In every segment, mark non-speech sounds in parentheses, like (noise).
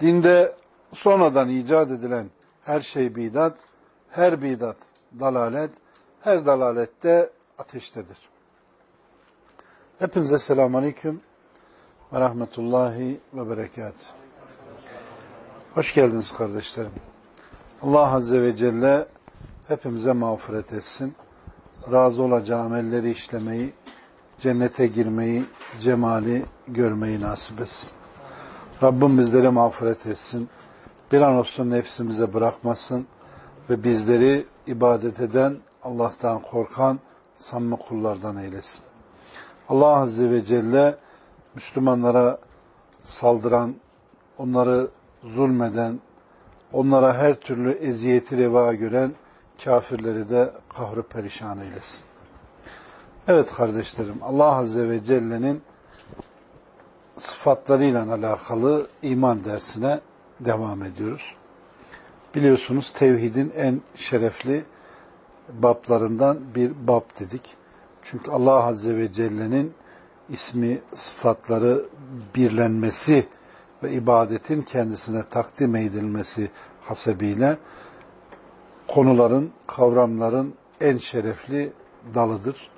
Dinde sonradan icat edilen her şey bidat, her bidat dalalet, her dalalette ateştedir. Hepinize selamun aleyküm ve rahmetullahi ve berekat. Hoş geldiniz kardeşlerim. Allah Azze ve Celle hepimize mağfiret etsin. Razı olacağı amelleri işlemeyi, cennete girmeyi, cemali görmeyi nasip etsin. Rabbim bizlere mağfiret etsin. Bir an olsun nefsimize bırakmasın ve bizleri ibadet eden, Allah'tan korkan, samimi kullardan eylesin. Allah Azze ve Celle Müslümanlara saldıran, onları zulmeden, onlara her türlü eziyeti reva gören kafirleri de kahru perişan eylesin. Evet kardeşlerim, Allah Azze ve Celle'nin sıfatlarıyla alakalı iman dersine devam ediyoruz. Biliyorsunuz tevhidin en şerefli bablarından bir bab dedik. Çünkü Allah Azze ve Celle'nin ismi, sıfatları birlenmesi ve ibadetin kendisine takdim edilmesi hasebiyle konuların, kavramların en şerefli dalıdır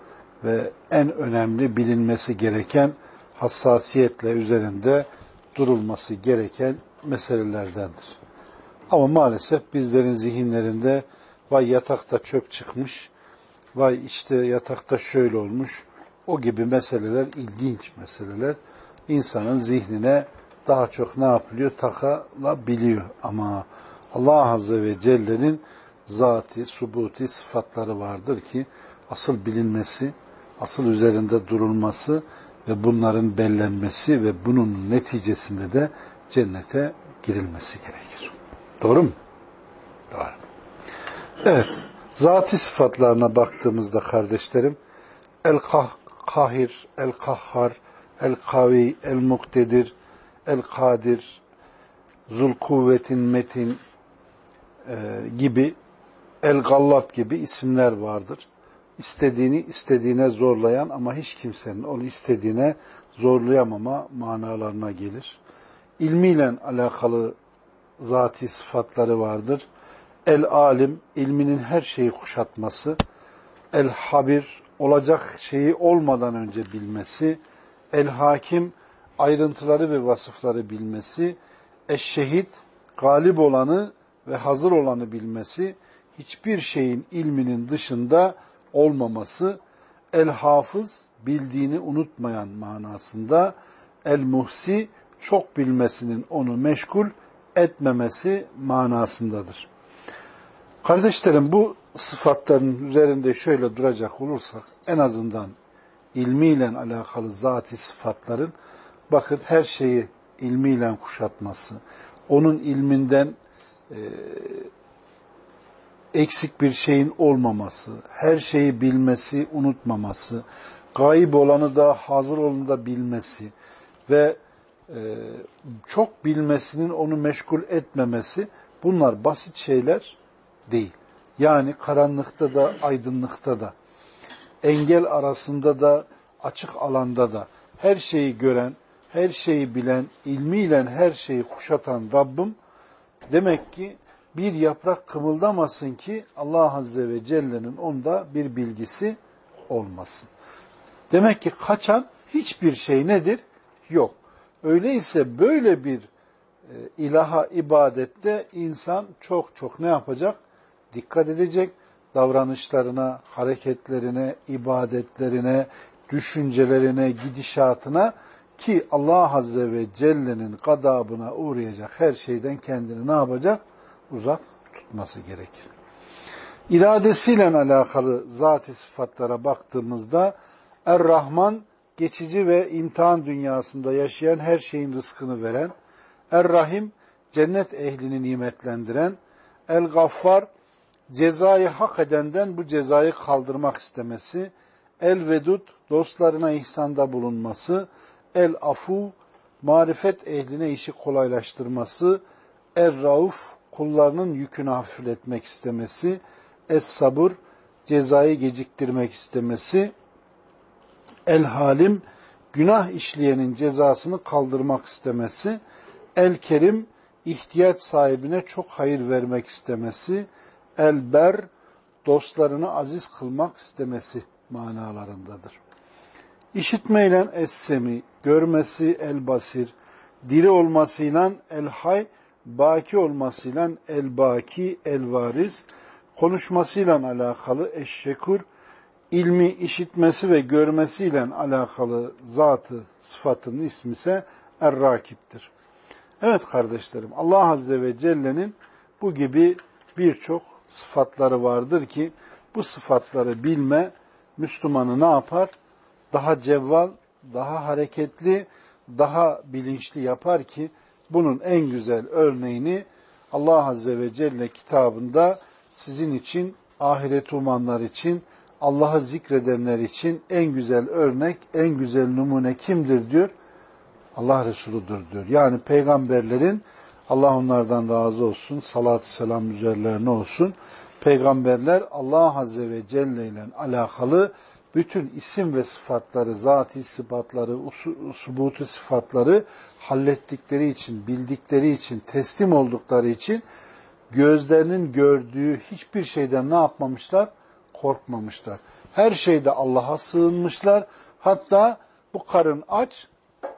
ve en önemli bilinmesi gereken hassasiyetle üzerinde durulması gereken meselelerdendir. Ama maalesef bizlerin zihinlerinde vay yatakta çöp çıkmış, vay işte yatakta şöyle olmuş, o gibi meseleler ilginç meseleler. insanın zihnine daha çok ne yapılıyor? Takılabiliyor. Ama Allah Azze ve Celle'nin zati, subuti sıfatları vardır ki asıl bilinmesi, asıl üzerinde durulması ve bunların bellenmesi ve bunun neticesinde de cennete girilmesi gerekir. Doğru mu? Doğru. Evet. Zati sıfatlarına baktığımızda kardeşlerim el-kahir, el-kahhar, el-kavi, el-muktedir, el-kadir, zul kuvvetin metin e, gibi el-gallab gibi isimler vardır. İstediğini istediğine zorlayan ama hiç kimsenin onu istediğine zorlayamama manalarına gelir. İlmiyle alakalı zati sıfatları vardır. El alim, ilminin her şeyi kuşatması. El habir, olacak şeyi olmadan önce bilmesi. El hakim, ayrıntıları ve vasıfları bilmesi. Eşşehit, galip olanı ve hazır olanı bilmesi. Hiçbir şeyin ilminin dışında olmaması. El hafız, bildiğini unutmayan manasında. El muhsi, çok bilmesinin onu meşgul etmemesi manasındadır. Kardeşlerim bu sıfatların üzerinde şöyle duracak olursak en azından ilmiyle alakalı zati sıfatların bakın her şeyi ilmiyle kuşatması, onun ilminden e, eksik bir şeyin olmaması, her şeyi bilmesi, unutmaması, gayip olanı da hazır olanı da bilmesi ve e, çok bilmesinin onu meşgul etmemesi bunlar basit şeyler değil. Yani karanlıkta da aydınlıkta da engel arasında da açık alanda da her şeyi gören, her şeyi bilen, ilmiyle her şeyi kuşatan Rabbim demek ki bir yaprak kımıldamasın ki Allah Azze ve Celle'nin onda bir bilgisi olmasın. Demek ki kaçan hiçbir şey nedir? Yok. Öyleyse böyle bir e, ilaha ibadette insan çok çok ne yapacak? Dikkat edecek. Davranışlarına, hareketlerine, ibadetlerine, düşüncelerine, gidişatına ki Allah Azze ve Celle'nin gadabına uğrayacak her şeyden kendini ne yapacak? Uzak tutması gerekir. İradesiyle alakalı zat-ı sıfatlara baktığımızda Er-Rahman geçici ve imtihan dünyasında yaşayan her şeyin rızkını veren, Er-Rahim, cennet ehlini nimetlendiren. El-Gaffar, cezayı hak edenden bu cezayı kaldırmak istemesi. El-Vedud, dostlarına ihsanda bulunması. El-Afu, marifet ehline işi kolaylaştırması. Er-Rauf, kullarının yükünü hafifletmek istemesi. Es-Sabır, cezayı geciktirmek istemesi. El-Halim, günah işleyenin cezasını kaldırmak istemesi. El-Kerim, ihtiyaç sahibine çok hayır vermek istemesi. El-Ber, dostlarını aziz kılmak istemesi manalarındadır. İşitmeyle es-semi, görmesi el-basir, diri olmasıyla el-hay, baki olmasıyla el-baki, el-variz, konuşmasıyla alakalı eşşekur, ilmi işitmesi ve görmesiyle alakalı zatı, sıfatının ismi ise Er-Rakip'tir. Evet kardeşlerim, Allah Azze ve Celle'nin bu gibi birçok sıfatları vardır ki bu sıfatları bilme Müslümanı ne yapar? Daha cevval, daha hareketli, daha bilinçli yapar ki bunun en güzel örneğini Allah Azze ve Celle kitabında sizin için, ahiret umanlar için, Allah'ı zikredenler için en güzel örnek, en güzel numune kimdir diyor? Allah Resuludur diyor. Yani peygamberlerin Allah onlardan razı olsun, salatü selam üzerlerine olsun. Peygamberler Allah Azze ve Celle ile alakalı bütün isim ve sıfatları, zati sıfatları, subutu sıfatları hallettikleri için, bildikleri için, teslim oldukları için gözlerinin gördüğü hiçbir şeyden ne yapmamışlar? Korkmamışlar. Her şeyde Allah'a sığınmışlar. Hatta bu karın aç,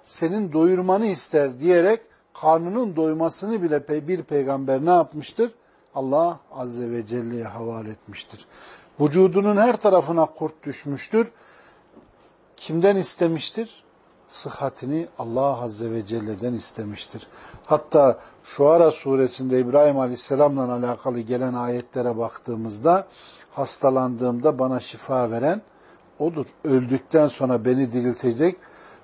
senin doyurmanı ister diyerek karnının doymasını bile bir peygamber ne yapmıştır? Allah Azze ve Celle'ye havale etmiştir. Vücudunun her tarafına kurt düşmüştür. Kimden istemiştir? Sıhhatini Allah Azze ve Celle'den istemiştir. Hatta Şuara suresinde İbrahim Aleyhisselam'la alakalı gelen ayetlere baktığımızda hastalandığımda bana şifa veren odur. Öldükten sonra beni diriltecek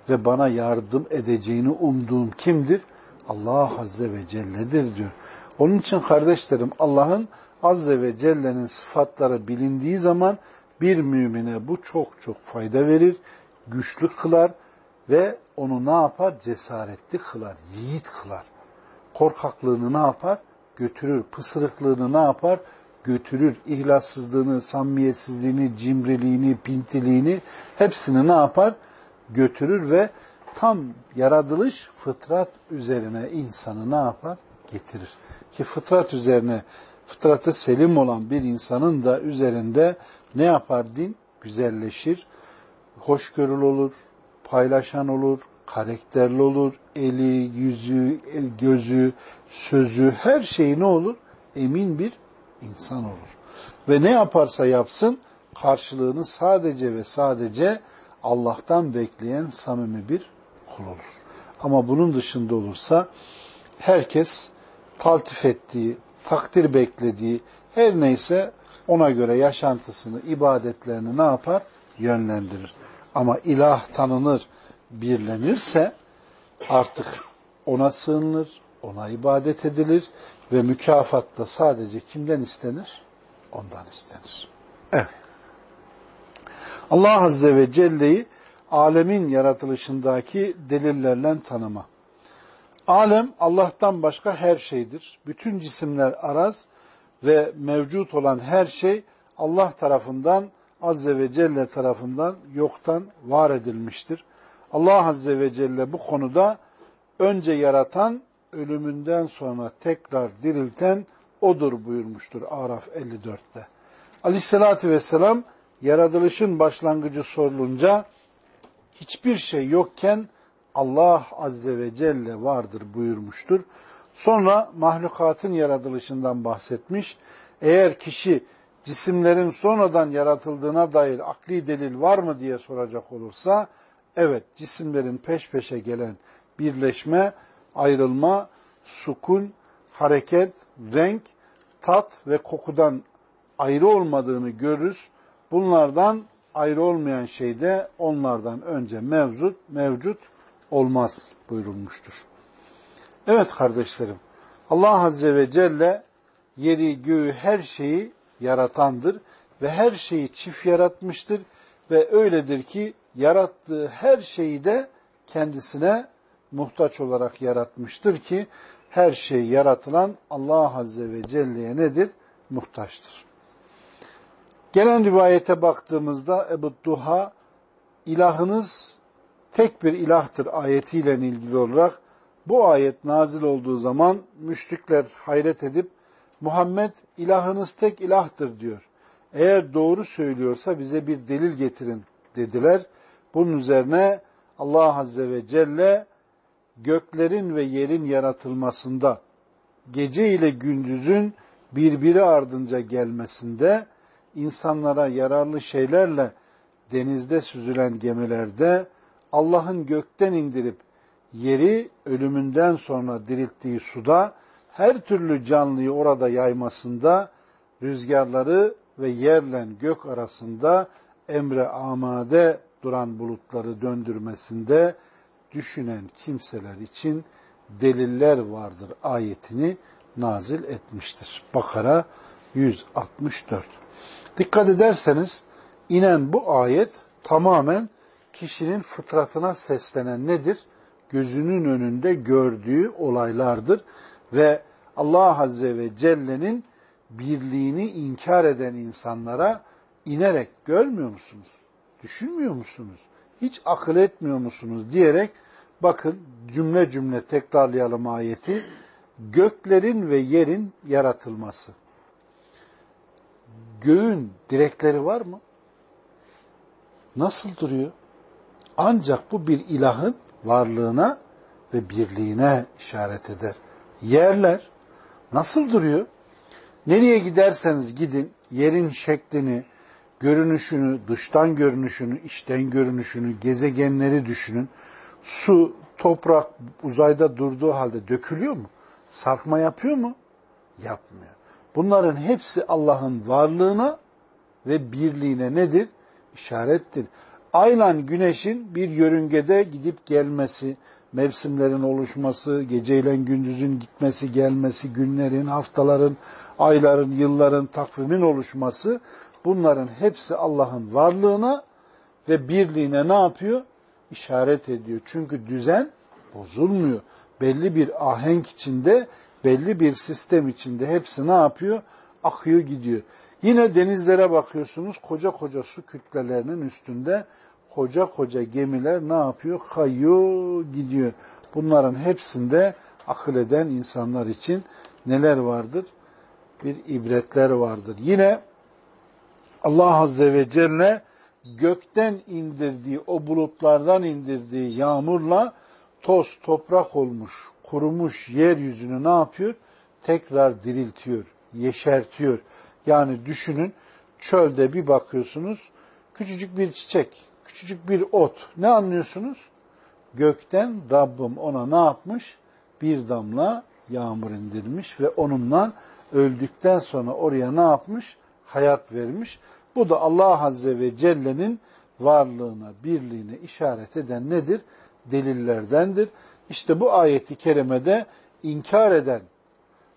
ve bana yardım edeceğini umduğum kimdir? Allah Azze ve Celle'dir diyor. Onun için kardeşlerim Allah'ın Azze ve Celle'nin sıfatları bilindiği zaman bir mümine bu çok çok fayda verir, güçlü kılar ve onu ne yapar? Cesaretli kılar, yiğit kılar. Korkaklığını ne yapar? Götürür. Pısırıklığını ne yapar? Götürür. İhlassızlığını, samimiyetsizliğini, cimriliğini, pintiliğini hepsini ne yapar? Götürür ve tam yaratılış fıtrat üzerine insanı ne yapar? Getirir. Ki fıtrat üzerine fıtratı selim olan bir insanın da üzerinde ne yapar din? Güzelleşir, hoşgörülü olur, paylaşan olur, karakterli olur, eli, yüzü, gözü, sözü, her şeyi ne olur? Emin bir insan olur. Ve ne yaparsa yapsın, karşılığını sadece ve sadece Allah'tan bekleyen samimi bir kul olur. Ama bunun dışında olursa herkes taltif ettiği, takdir beklediği her neyse ona göre yaşantısını, ibadetlerini ne yapar? Yönlendirir. Ama ilah tanınır, birlenirse artık ona sığınılır, ona ibadet edilir ve mükafat da sadece kimden istenir? Ondan istenir. Evet. Allah Azze ve Celle'yi alemin yaratılışındaki delillerle tanıma. Alem Allah'tan başka her şeydir. Bütün cisimler araz ve mevcut olan her şey Allah tarafından Azze ve Celle tarafından yoktan var edilmiştir. Allah Azze ve Celle bu konuda önce yaratan, ölümünden sonra tekrar dirilten odur buyurmuştur Araf 54'te. Aleyhissalatü vesselam yaratılışın başlangıcı sorulunca hiçbir şey yokken Allah Azze ve Celle vardır buyurmuştur. Sonra mahlukatın yaratılışından bahsetmiş. Eğer kişi cisimlerin sonradan yaratıldığına dair akli delil var mı diye soracak olursa, evet cisimlerin peş peşe gelen birleşme, ayrılma, sukun, hareket, renk, tat ve kokudan ayrı olmadığını görürüz. Bunlardan ayrı olmayan şey de onlardan önce mevcut, mevcut olmaz buyurulmuştur. Evet kardeşlerim, Allah Azze ve Celle yeri, göğü, her şeyi yaratandır ve her şeyi çift yaratmıştır ve öyledir ki yarattığı her şeyi de kendisine muhtaç olarak yaratmıştır ki her şey yaratılan Allah Azze ve Celle'ye nedir? Muhtaçtır. Gelen rivayete baktığımızda Ebu Duha ilahınız tek bir ilahtır ayetiyle ilgili olarak bu ayet nazil olduğu zaman müşrikler hayret edip Muhammed ilahınız tek ilahtır diyor. Eğer doğru söylüyorsa bize bir delil getirin dediler. Bunun üzerine Allah Azze ve Celle göklerin ve yerin yaratılmasında, gece ile gündüzün birbiri ardınca gelmesinde, insanlara yararlı şeylerle denizde süzülen gemilerde Allah'ın gökten indirip yeri ölümünden sonra dirilttiği suda her türlü canlıyı orada yaymasında rüzgarları ve yerle gök arasında emre amade duran bulutları döndürmesinde düşünen kimseler için deliller vardır ayetini nazil etmiştir. Bakara 164. Dikkat ederseniz inen bu ayet tamamen kişinin fıtratına seslenen nedir? Gözünün önünde gördüğü olaylardır ve Allah Azze ve Celle'nin birliğini inkar eden insanlara inerek görmüyor musunuz? Düşünmüyor musunuz? Hiç akıl etmiyor musunuz diyerek bakın cümle cümle tekrarlayalım ayeti. Göklerin ve yerin yaratılması. Göğün direkleri var mı? Nasıl duruyor? Ancak bu bir ilahın varlığına ve birliğine işaret eder. Yerler nasıl duruyor? Nereye giderseniz gidin yerin şeklini, görünüşünü, dıştan görünüşünü, içten görünüşünü, gezegenleri düşünün. Su, toprak uzayda durduğu halde dökülüyor mu? Sarkma yapıyor mu? Yapmıyor. Bunların hepsi Allah'ın varlığına ve birliğine nedir? İşarettir. Aynen güneşin bir yörüngede gidip gelmesi, mevsimlerin oluşması, geceyle gündüzün gitmesi, gelmesi, günlerin, haftaların, ayların, yılların, takvimin oluşması bunların hepsi Allah'ın varlığına ve birliğine ne yapıyor? İşaret ediyor. Çünkü düzen bozulmuyor. Belli bir ahenk içinde, belli bir sistem içinde hepsi ne yapıyor? Akıyor gidiyor. Yine denizlere bakıyorsunuz koca koca su kütlelerinin üstünde koca koca gemiler ne yapıyor? Kayıyor gidiyor. Bunların hepsinde akıl eden insanlar için neler vardır? Bir ibretler vardır. Yine Allah Azze ve Celle gökten indirdiği, o bulutlardan indirdiği yağmurla toz toprak olmuş, kurumuş yeryüzünü ne yapıyor? Tekrar diriltiyor, yeşertiyor. Yani düşünün çölde bir bakıyorsunuz küçücük bir çiçek, küçücük bir ot. Ne anlıyorsunuz? Gökten Rabbim ona ne yapmış? Bir damla yağmur indirmiş ve onunla öldükten sonra oraya ne yapmış? Hayat vermiş. Bu da Allah Azze ve Celle'nin varlığına, birliğine işaret eden nedir? Delillerdendir. İşte bu ayeti kerimede inkar eden,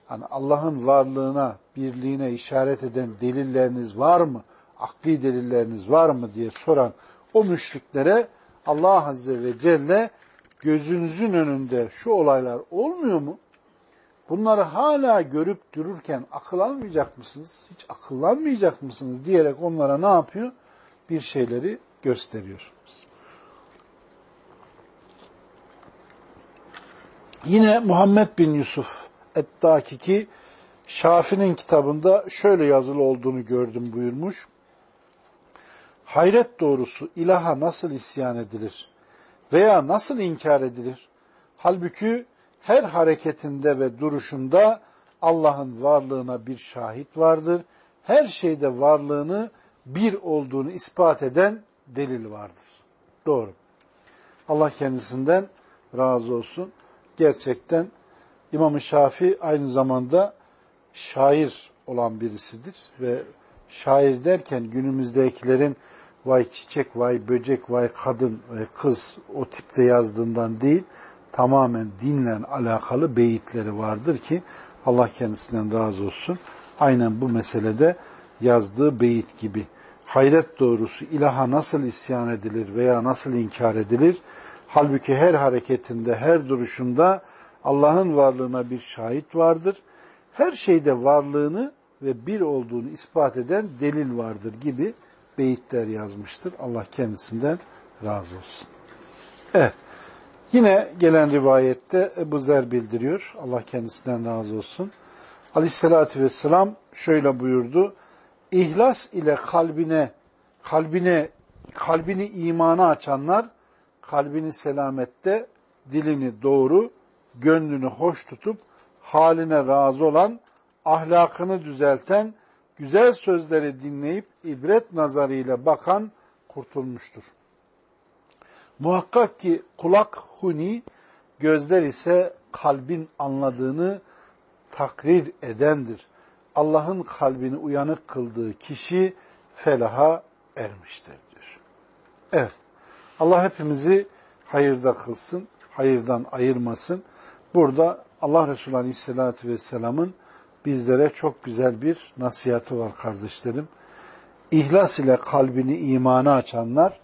hani Allah'ın varlığına, birliğine işaret eden delilleriniz var mı? Akli delilleriniz var mı diye soran o müşriklere Allah Azze ve Celle gözünüzün önünde şu olaylar olmuyor mu? Bunları hala görüp dururken akıl almayacak mısınız? Hiç akıllanmayacak mısınız? diyerek onlara ne yapıyor? Bir şeyleri gösteriyor. Yine Muhammed bin Yusuf Et-Dakiki Şafi'nin kitabında şöyle yazılı olduğunu gördüm buyurmuş. Hayret doğrusu ilaha nasıl isyan edilir veya nasıl inkar edilir? Halbuki her hareketinde ve duruşunda Allah'ın varlığına bir şahit vardır. Her şeyde varlığını bir olduğunu ispat eden delil vardır. Doğru. Allah kendisinden razı olsun. Gerçekten İmam-ı Şafi aynı zamanda şair olan birisidir ve şair derken günümüzdekilerin vay çiçek, vay böcek, vay kadın, vay kız o tipte yazdığından değil, tamamen dinle alakalı beyitleri vardır ki Allah kendisinden razı olsun. Aynen bu meselede yazdığı beyit gibi. Hayret doğrusu ilaha nasıl isyan edilir veya nasıl inkar edilir? Halbuki her hareketinde, her duruşunda Allah'ın varlığına bir şahit vardır. Her şeyde varlığını ve bir olduğunu ispat eden delil vardır gibi beyitler yazmıştır. Allah kendisinden razı olsun. Evet. Yine gelen rivayette Ebu Zer bildiriyor. Allah kendisinden razı olsun. Aleyhissalatü vesselam şöyle buyurdu. İhlas ile kalbine, kalbine, kalbini imana açanlar, kalbini selamette, dilini doğru, gönlünü hoş tutup, haline razı olan, ahlakını düzelten, güzel sözleri dinleyip ibret nazarıyla bakan kurtulmuştur. Muhakkak ki kulak huni, gözler ise kalbin anladığını takrir edendir. Allah'ın kalbini uyanık kıldığı kişi felaha ermiştir diyor. Evet. Allah hepimizi hayırda kılsın, hayırdan ayırmasın. Burada Allah Resulü Aleyhisselatü Vesselam'ın bizlere çok güzel bir nasihatı var kardeşlerim. İhlas ile kalbini imana açanlar,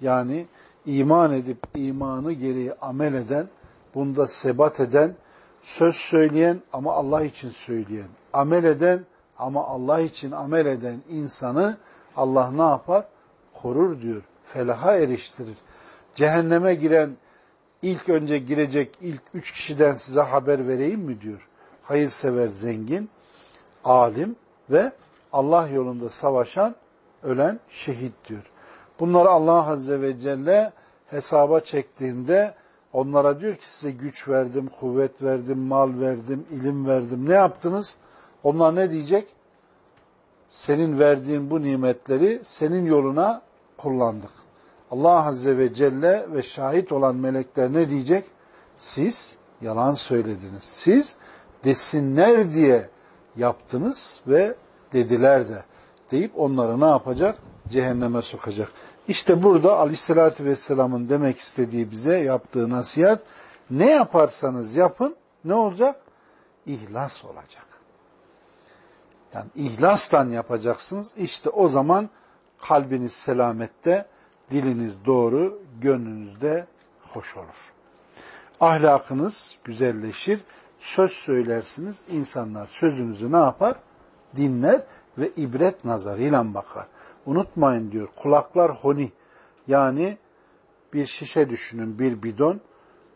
yani iman edip imanı gereği amel eden, bunda sebat eden, söz söyleyen ama Allah için söyleyen, amel eden ama Allah için amel eden insanı Allah ne yapar? Korur diyor. Felaha eriştirir. Cehenneme giren ilk önce girecek ilk üç kişiden size haber vereyim mi diyor. Hayırsever zengin, alim ve Allah yolunda savaşan, ölen şehit diyor. Bunları Allah Azze ve Celle hesaba çektiğinde onlara diyor ki size güç verdim, kuvvet verdim, mal verdim, ilim verdim. Ne yaptınız? Onlar ne diyecek? Senin verdiğin bu nimetleri senin yoluna kullandık. Allah Azze ve Celle ve şahit olan melekler ne diyecek? Siz yalan söylediniz. Siz desinler diye yaptınız ve dediler de deyip onları ne yapacak? Cehenneme sokacak. İşte burada Aleyhisselatü Vesselam'ın demek istediği bize yaptığı nasihat ne yaparsanız yapın ne olacak? İhlas olacak. Yani ihlastan yapacaksınız. İşte o zaman kalbiniz selamette, diliniz doğru, gönlünüzde hoş olur. Ahlakınız güzelleşir, söz söylersiniz, insanlar sözünüzü ne yapar? Dinler ve ibret nazarıyla bakar. Unutmayın diyor, kulaklar honi, yani bir şişe düşünün, bir bidon,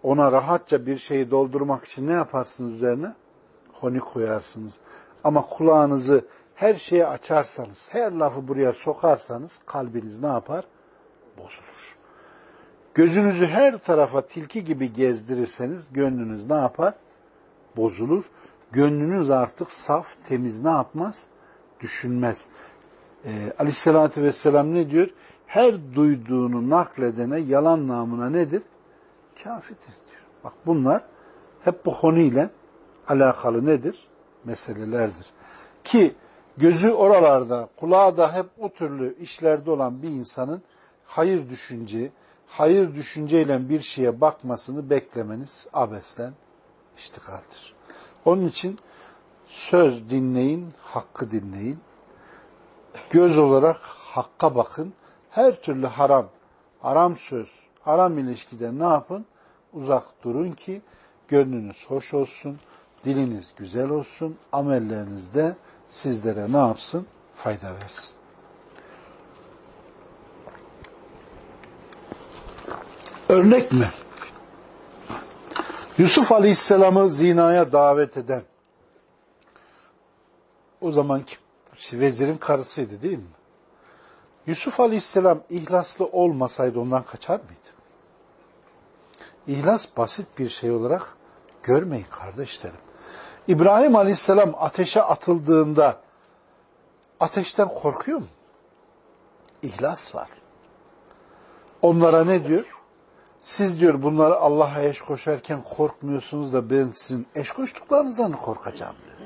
ona rahatça bir şeyi doldurmak için ne yaparsınız üzerine? Honi koyarsınız. Ama kulağınızı her şeye açarsanız, her lafı buraya sokarsanız kalbiniz ne yapar? Bozulur. Gözünüzü her tarafa tilki gibi gezdirirseniz gönlünüz ne yapar? Bozulur. Gönlünüz artık saf, temiz ne yapmaz? Düşünmez. Ee, Aleyhisselatü Vesselam ne diyor? Her duyduğunu nakledene yalan namına nedir? Kafirdir diyor. Bak bunlar hep bu konuyla alakalı nedir? Meselelerdir. Ki gözü oralarda, kulağı da hep o türlü işlerde olan bir insanın hayır düşünce, hayır düşünceyle bir şeye bakmasını beklemeniz abesten iştigaldir. Onun için söz dinleyin, hakkı dinleyin. Göz olarak hakka bakın. Her türlü haram, haram söz, haram ilişkide ne yapın? Uzak durun ki gönlünüz hoş olsun, diliniz güzel olsun, amellerinizde sizlere ne yapsın? Fayda versin. Örnek mi? Yusuf Aleyhisselam'ı zinaya davet eden o zamanki vezirin karısıydı değil mi? Yusuf Aleyhisselam ihlaslı olmasaydı ondan kaçar mıydı? İhlas basit bir şey olarak görmeyin kardeşlerim. İbrahim Aleyhisselam ateşe atıldığında ateşten korkuyor mu? İhlas var. Onlara ne diyor? Siz diyor bunları Allah'a eş koşarken korkmuyorsunuz da ben sizin eş koştuklarınızdan korkacağım diyor.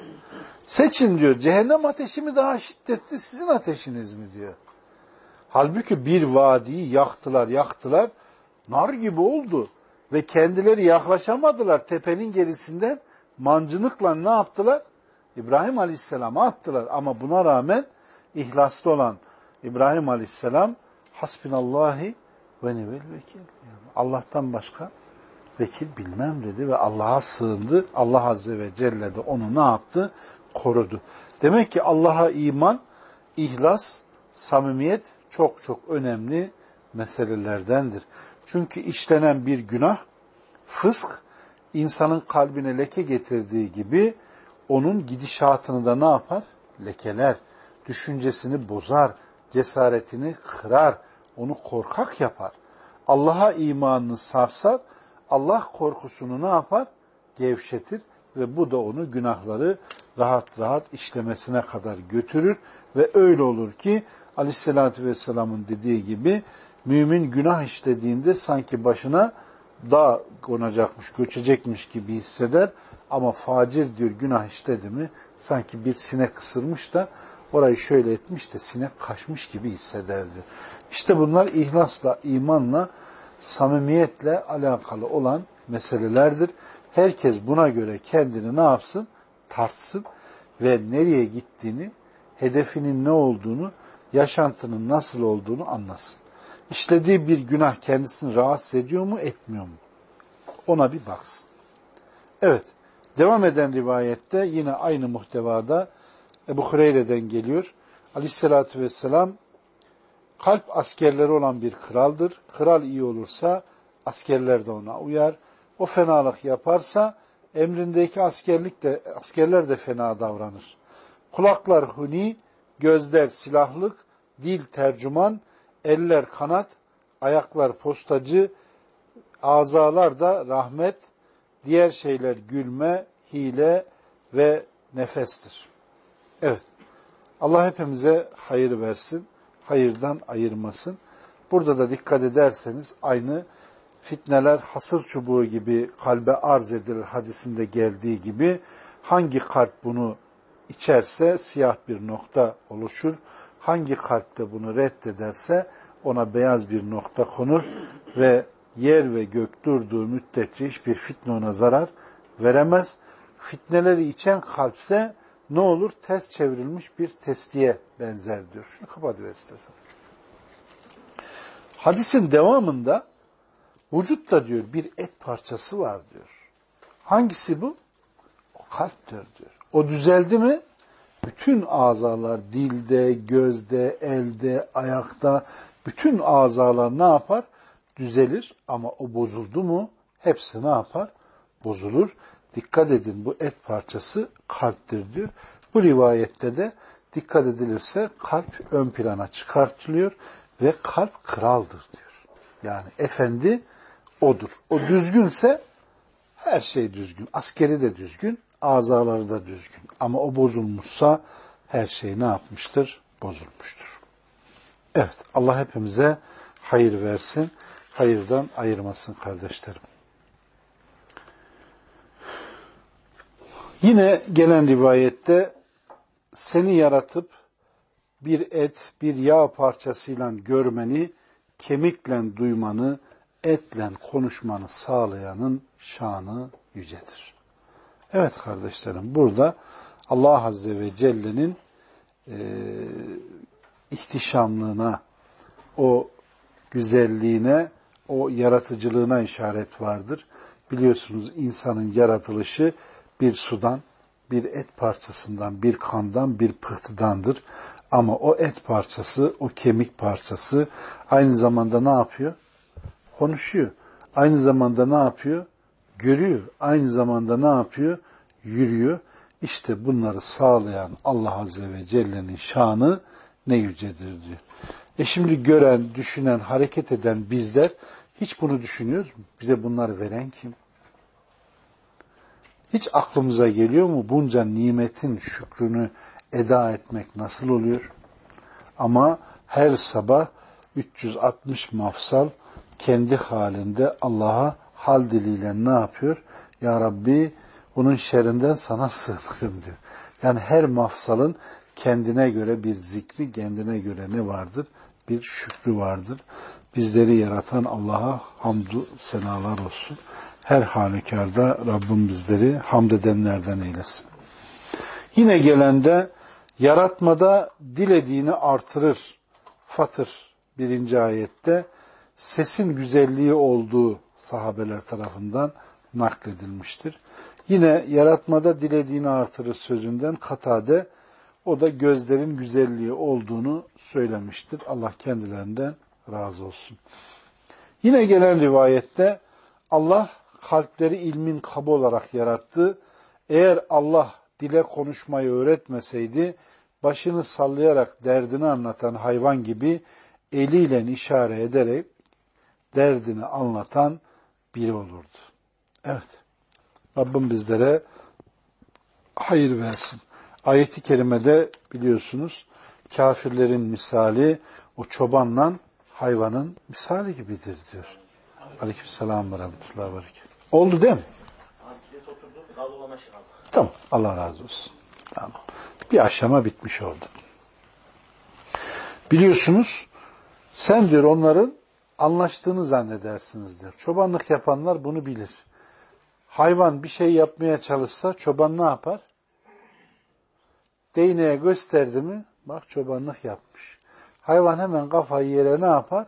Seçin diyor. Cehennem ateşi mi daha şiddetli sizin ateşiniz mi diyor. Halbuki bir vadiyi yaktılar yaktılar. Nar gibi oldu. Ve kendileri yaklaşamadılar tepenin gerisinden. Mancınıkla ne yaptılar? İbrahim Aleyhisselam'a attılar. Ama buna rağmen ihlaslı olan İbrahim Aleyhisselam hasbinallahi ve nivel vekil. Yani Allah'tan başka vekil bilmem dedi ve Allah'a sığındı. Allah Azze ve Celle de onu ne yaptı? Korudu. Demek ki Allah'a iman, ihlas, samimiyet çok çok önemli meselelerdendir. Çünkü işlenen bir günah, fısk, insanın kalbine leke getirdiği gibi onun gidişatını da ne yapar? Lekeler, düşüncesini bozar, cesaretini kırar, onu korkak yapar. Allah'a imanını sarsar, Allah korkusunu ne yapar? Gevşetir ve bu da onu günahları rahat rahat işlemesine kadar götürür ve öyle olur ki Aleyhisselatü Vesselam'ın dediği gibi mümin günah işlediğinde sanki başına dağ konacakmış, göçecekmiş gibi hisseder. Ama facir diyor günah işledi mi sanki bir sinek ısırmış da orayı şöyle etmiş de sinek kaçmış gibi hisseder diyor. İşte bunlar ihlasla, imanla, samimiyetle alakalı olan meselelerdir. Herkes buna göre kendini ne yapsın? Tartsın ve nereye gittiğini, hedefinin ne olduğunu, yaşantının nasıl olduğunu anlasın. İşlediği bir günah kendisini rahatsız ediyor mu, etmiyor mu? Ona bir baksın. Evet, devam eden rivayette yine aynı muhtevada Ebu Hureyre'den geliyor. Aleyhissalatü vesselam kalp askerleri olan bir kraldır. Kral iyi olursa askerler de ona uyar. O fenalık yaparsa emrindeki askerlik de askerler de fena davranır. Kulaklar huni, gözler silahlık, dil tercüman, eller kanat, ayaklar postacı, azalar da rahmet, diğer şeyler gülme, hile ve nefestir. Evet. Allah hepimize hayır versin, hayırdan ayırmasın. Burada da dikkat ederseniz aynı fitneler hasır çubuğu gibi kalbe arz edilir hadisinde geldiği gibi hangi kalp bunu içerse siyah bir nokta oluşur. Hangi kalpte bunu reddederse ona beyaz bir nokta konur ve yer ve gök durduğu müddetçe hiçbir fitne ona zarar veremez. Fitneleri içen kalpse ne olur? Ters çevrilmiş bir testiye benzer diyor. Şunu kapatıver istersen. Hadisin devamında vücutta diyor bir et parçası var diyor. Hangisi bu? O kalptir diyor. O düzeldi mi? Bütün azalar dilde, gözde, elde, ayakta bütün azalar ne yapar? Düzelir ama o bozuldu mu hepsi ne yapar? Bozulur. Dikkat edin bu et parçası kalptir diyor. Bu rivayette de dikkat edilirse kalp ön plana çıkartılıyor ve kalp kraldır diyor. Yani efendi odur. O düzgünse her şey düzgün. Askeri de düzgün, azaları da düzgün. Ama o bozulmuşsa her şey ne yapmıştır? Bozulmuştur. Evet, Allah hepimize hayır versin, hayırdan ayırmasın kardeşlerim. Yine gelen rivayette seni yaratıp bir et, bir yağ parçasıyla görmeni, kemikle duymanı, etle konuşmanı sağlayanın şanı yücedir. Evet kardeşlerim burada Allah Azze ve Celle'nin e, ihtişamlığına, o güzelliğine, o yaratıcılığına işaret vardır. Biliyorsunuz insanın yaratılışı bir sudan, bir et parçasından, bir kandan, bir pıhtıdandır. Ama o et parçası, o kemik parçası aynı zamanda ne yapıyor? Konuşuyor. Aynı zamanda ne yapıyor? Görüyor. Aynı zamanda ne yapıyor? Yürüyor. İşte bunları sağlayan Allah Azze ve Celle'nin şanı ne yücedir diyor. E şimdi gören, düşünen, hareket eden bizler hiç bunu düşünüyoruz mu? Bize bunları veren kim? Hiç aklımıza geliyor mu bunca nimetin şükrünü eda etmek nasıl oluyor? Ama her sabah 360 mafsal kendi halinde Allah'a hal diliyle ne yapıyor? Ya Rabbi bunun şerrinden sana (laughs) sığınırım diyor. Yani her mafsalın kendine göre bir zikri, kendine göre ne vardır? Bir şükrü vardır. bizleri yaratan Allah'a hamdü senalar olsun. Her halükarda Rabbim bizleri hamd edenlerden eylesin. Yine gelende yaratmada dilediğini artırır. Fatır birinci ayette sesin güzelliği olduğu sahabeler tarafından nakledilmiştir. Yine yaratmada dilediğini artırır sözünden katade o da gözlerin güzelliği olduğunu söylemiştir. Allah kendilerinden razı olsun. Yine gelen rivayette Allah kalpleri ilmin kabı olarak yarattı. Eğer Allah dile konuşmayı öğretmeseydi başını sallayarak derdini anlatan hayvan gibi eliyle işare ederek derdini anlatan biri olurdu. Evet. Rabbim bizlere hayır versin. Ayeti kerimede biliyorsunuz kafirlerin misali o çobanla hayvanın misali gibidir diyor. Aleykümselam ve rahmetullahi ve Oldu değil mi? Tamam. Allah razı olsun. Tamam. Bir aşama bitmiş oldu. Biliyorsunuz sen diyor onların anlaştığını zannedersiniz diyor. Çobanlık yapanlar bunu bilir. Hayvan bir şey yapmaya çalışsa çoban ne yapar? Değneğe gösterdi mi? Bak çobanlık yapmış. Hayvan hemen kafayı yere ne yapar?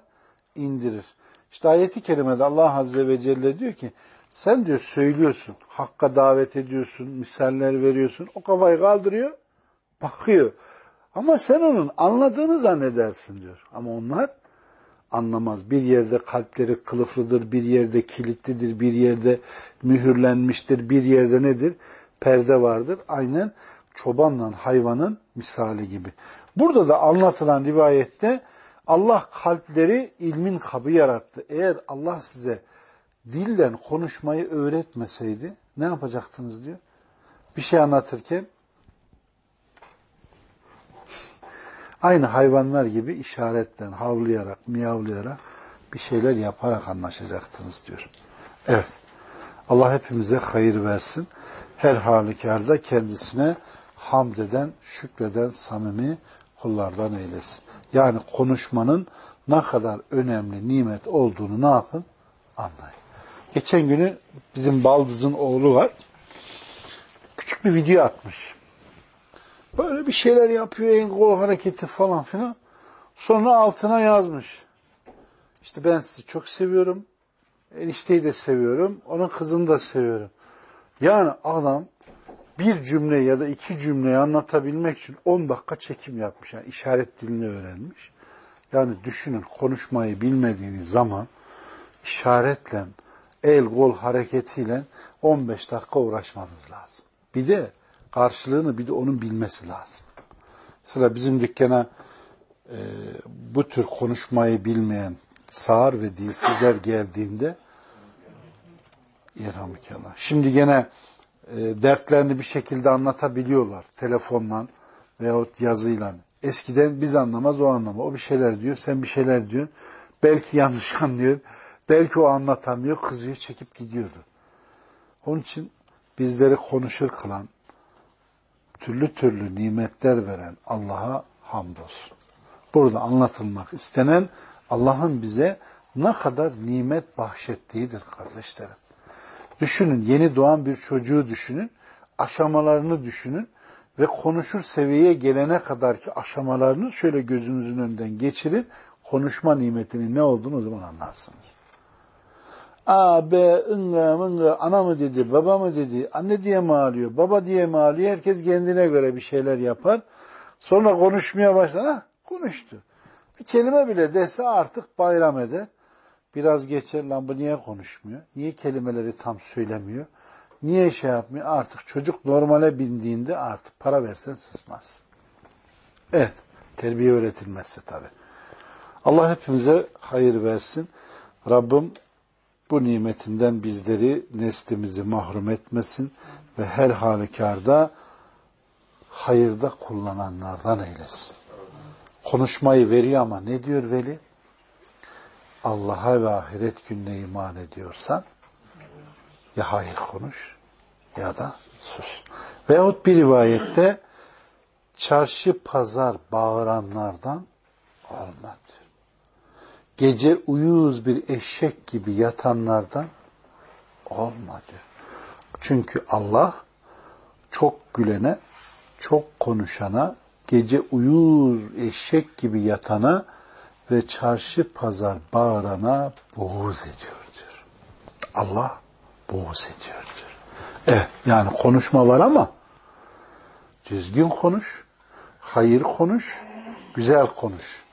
İndirir. İşte ayeti kerimede Allah Azze ve Celle diyor ki sen diyor söylüyorsun, hakka davet ediyorsun, misaller veriyorsun. O kafayı kaldırıyor, bakıyor. Ama sen onun anladığını zannedersin diyor. Ama onlar anlamaz. Bir yerde kalpleri kılıflıdır, bir yerde kilitlidir, bir yerde mühürlenmiştir, bir yerde nedir? Perde vardır. Aynen çobanla hayvanın misali gibi. Burada da anlatılan rivayette Allah kalpleri ilmin kabı yarattı. Eğer Allah size dilden konuşmayı öğretmeseydi ne yapacaktınız diyor. Bir şey anlatırken (laughs) aynı hayvanlar gibi işaretten, havlayarak, miyavlayarak bir şeyler yaparak anlaşacaktınız diyor. Evet. Allah hepimize hayır versin. Her halükarda kendisine hamd eden, şükreden samimi kullardan eylesin. Yani konuşmanın ne kadar önemli nimet olduğunu ne yapın? Anlayın. Geçen günü bizim baldızın oğlu var. Küçük bir video atmış. Böyle bir şeyler yapıyor, en kol hareketi falan filan. Sonra altına yazmış. İşte ben sizi çok seviyorum. Enişteyi de seviyorum. Onun kızını da seviyorum. Yani adam bir cümle ya da iki cümleyi anlatabilmek için 10 dakika çekim yapmış. Yani işaret dilini öğrenmiş. Yani düşünün konuşmayı bilmediğiniz zaman işaretle, el kol hareketiyle 15 dakika uğraşmanız lazım. Bir de karşılığını bir de onun bilmesi lazım. Mesela bizim dükkana e, bu tür konuşmayı bilmeyen sağır ve dilsizler geldiğinde Yerhamdülillah. Şimdi gene e, dertlerini bir şekilde anlatabiliyorlar. Telefonla veyahut yazıyla. Eskiden biz anlamaz o anlamaz. O bir şeyler diyor, sen bir şeyler diyorsun. Belki yanlış (laughs) anlıyor. Belki o anlatamıyor, kızıyor, çekip gidiyordu. Onun için bizleri konuşur kılan, türlü türlü nimetler veren Allah'a hamdolsun. Burada anlatılmak istenen Allah'ın bize ne kadar nimet bahşettiğidir kardeşlerim. Düşünün yeni doğan bir çocuğu düşünün, aşamalarını düşünün ve konuşur seviyeye gelene kadar ki aşamalarını şöyle gözünüzün önünden geçirin. Konuşma nimetinin ne olduğunu o zaman anlarsınız. A, B, ınga, mınga, ana mı dedi, baba mı dedi, anne diye mi ağlıyor, baba diye mi ağlıyor, herkes kendine göre bir şeyler yapar. Sonra konuşmaya başlar, ha konuştu. Bir kelime bile dese artık bayram eder. Biraz geçer lan bu niye konuşmuyor? Niye kelimeleri tam söylemiyor? Niye şey yapmıyor? Artık çocuk normale bindiğinde artık para versen susmaz. Evet. Terbiye öğretilmezse tabi. Allah hepimize hayır versin. Rabbim bu nimetinden bizleri, neslimizi mahrum etmesin ve her halükarda hayırda kullananlardan eylesin. Konuşmayı veriyor ama ne diyor veli? Allah'a ve ahiret gününe iman ediyorsan ya hayır konuş ya da sus. Veyahut bir rivayette çarşı pazar bağıranlardan olma diyor. Gece uyuz bir eşek gibi yatanlardan olma diyor. Çünkü Allah çok gülene, çok konuşana, gece uyur eşek gibi yatana ve çarşı pazar bağırana buğuz ediyor diyor. Allah buğuz ediyor diyor. Evet yani konuşma var ama düzgün konuş, hayır konuş, güzel konuş.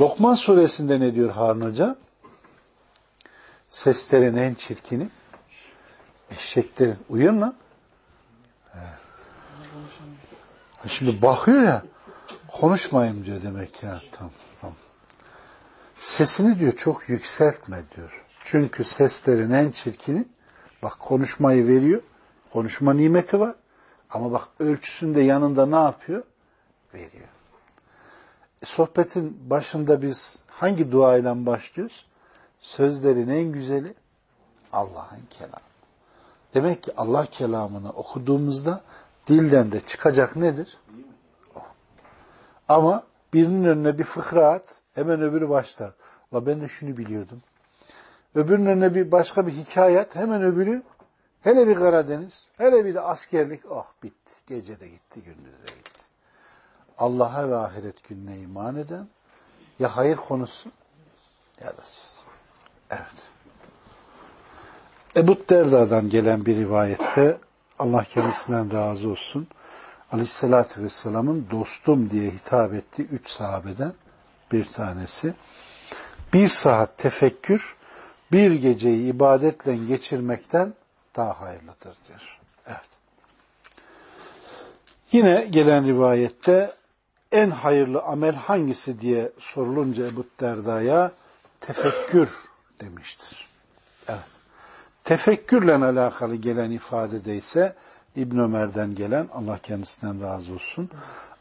Lokman suresinde ne diyor Harun Hoca? Seslerin en çirkini eşeklerin. Uyun lan. Şimdi bakıyor ya konuşmayayım diyor demek ya. Tamam, tamam. Sesini diyor çok yükseltme diyor. Çünkü seslerin en çirkini bak konuşmayı veriyor. Konuşma nimeti var. Ama bak ölçüsünde yanında ne yapıyor? Veriyor. Sohbetin başında biz hangi duayla başlıyoruz? Sözlerin en güzeli Allah'ın kelamı. Demek ki Allah kelamını okuduğumuzda dilden de çıkacak nedir? O. Ama birinin önüne bir fıkra at, hemen öbürü başlar. La ben de şunu biliyordum. Öbürünün önüne bir başka bir hikaye at, hemen öbürü hele bir Karadeniz, hele bir de askerlik, oh bitti. Gece de gitti, gündüz de gitti. Allah'a ve ahiret gününe iman eden ya hayır konusu ya da siz. Evet. Ebu Derda'dan gelen bir rivayette Allah kendisinden razı olsun. Aleyhissalatü Vesselam'ın dostum diye hitap ettiği üç sahabeden bir tanesi. Bir saat tefekkür, bir geceyi ibadetle geçirmekten daha hayırlıdır diyor. Evet. Yine gelen rivayette en hayırlı amel hangisi diye sorulunca Ebu Derda'ya tefekkür demiştir. Evet. Tefekkürle alakalı gelen ifadede ise İbn Ömer'den gelen Allah kendisinden razı olsun.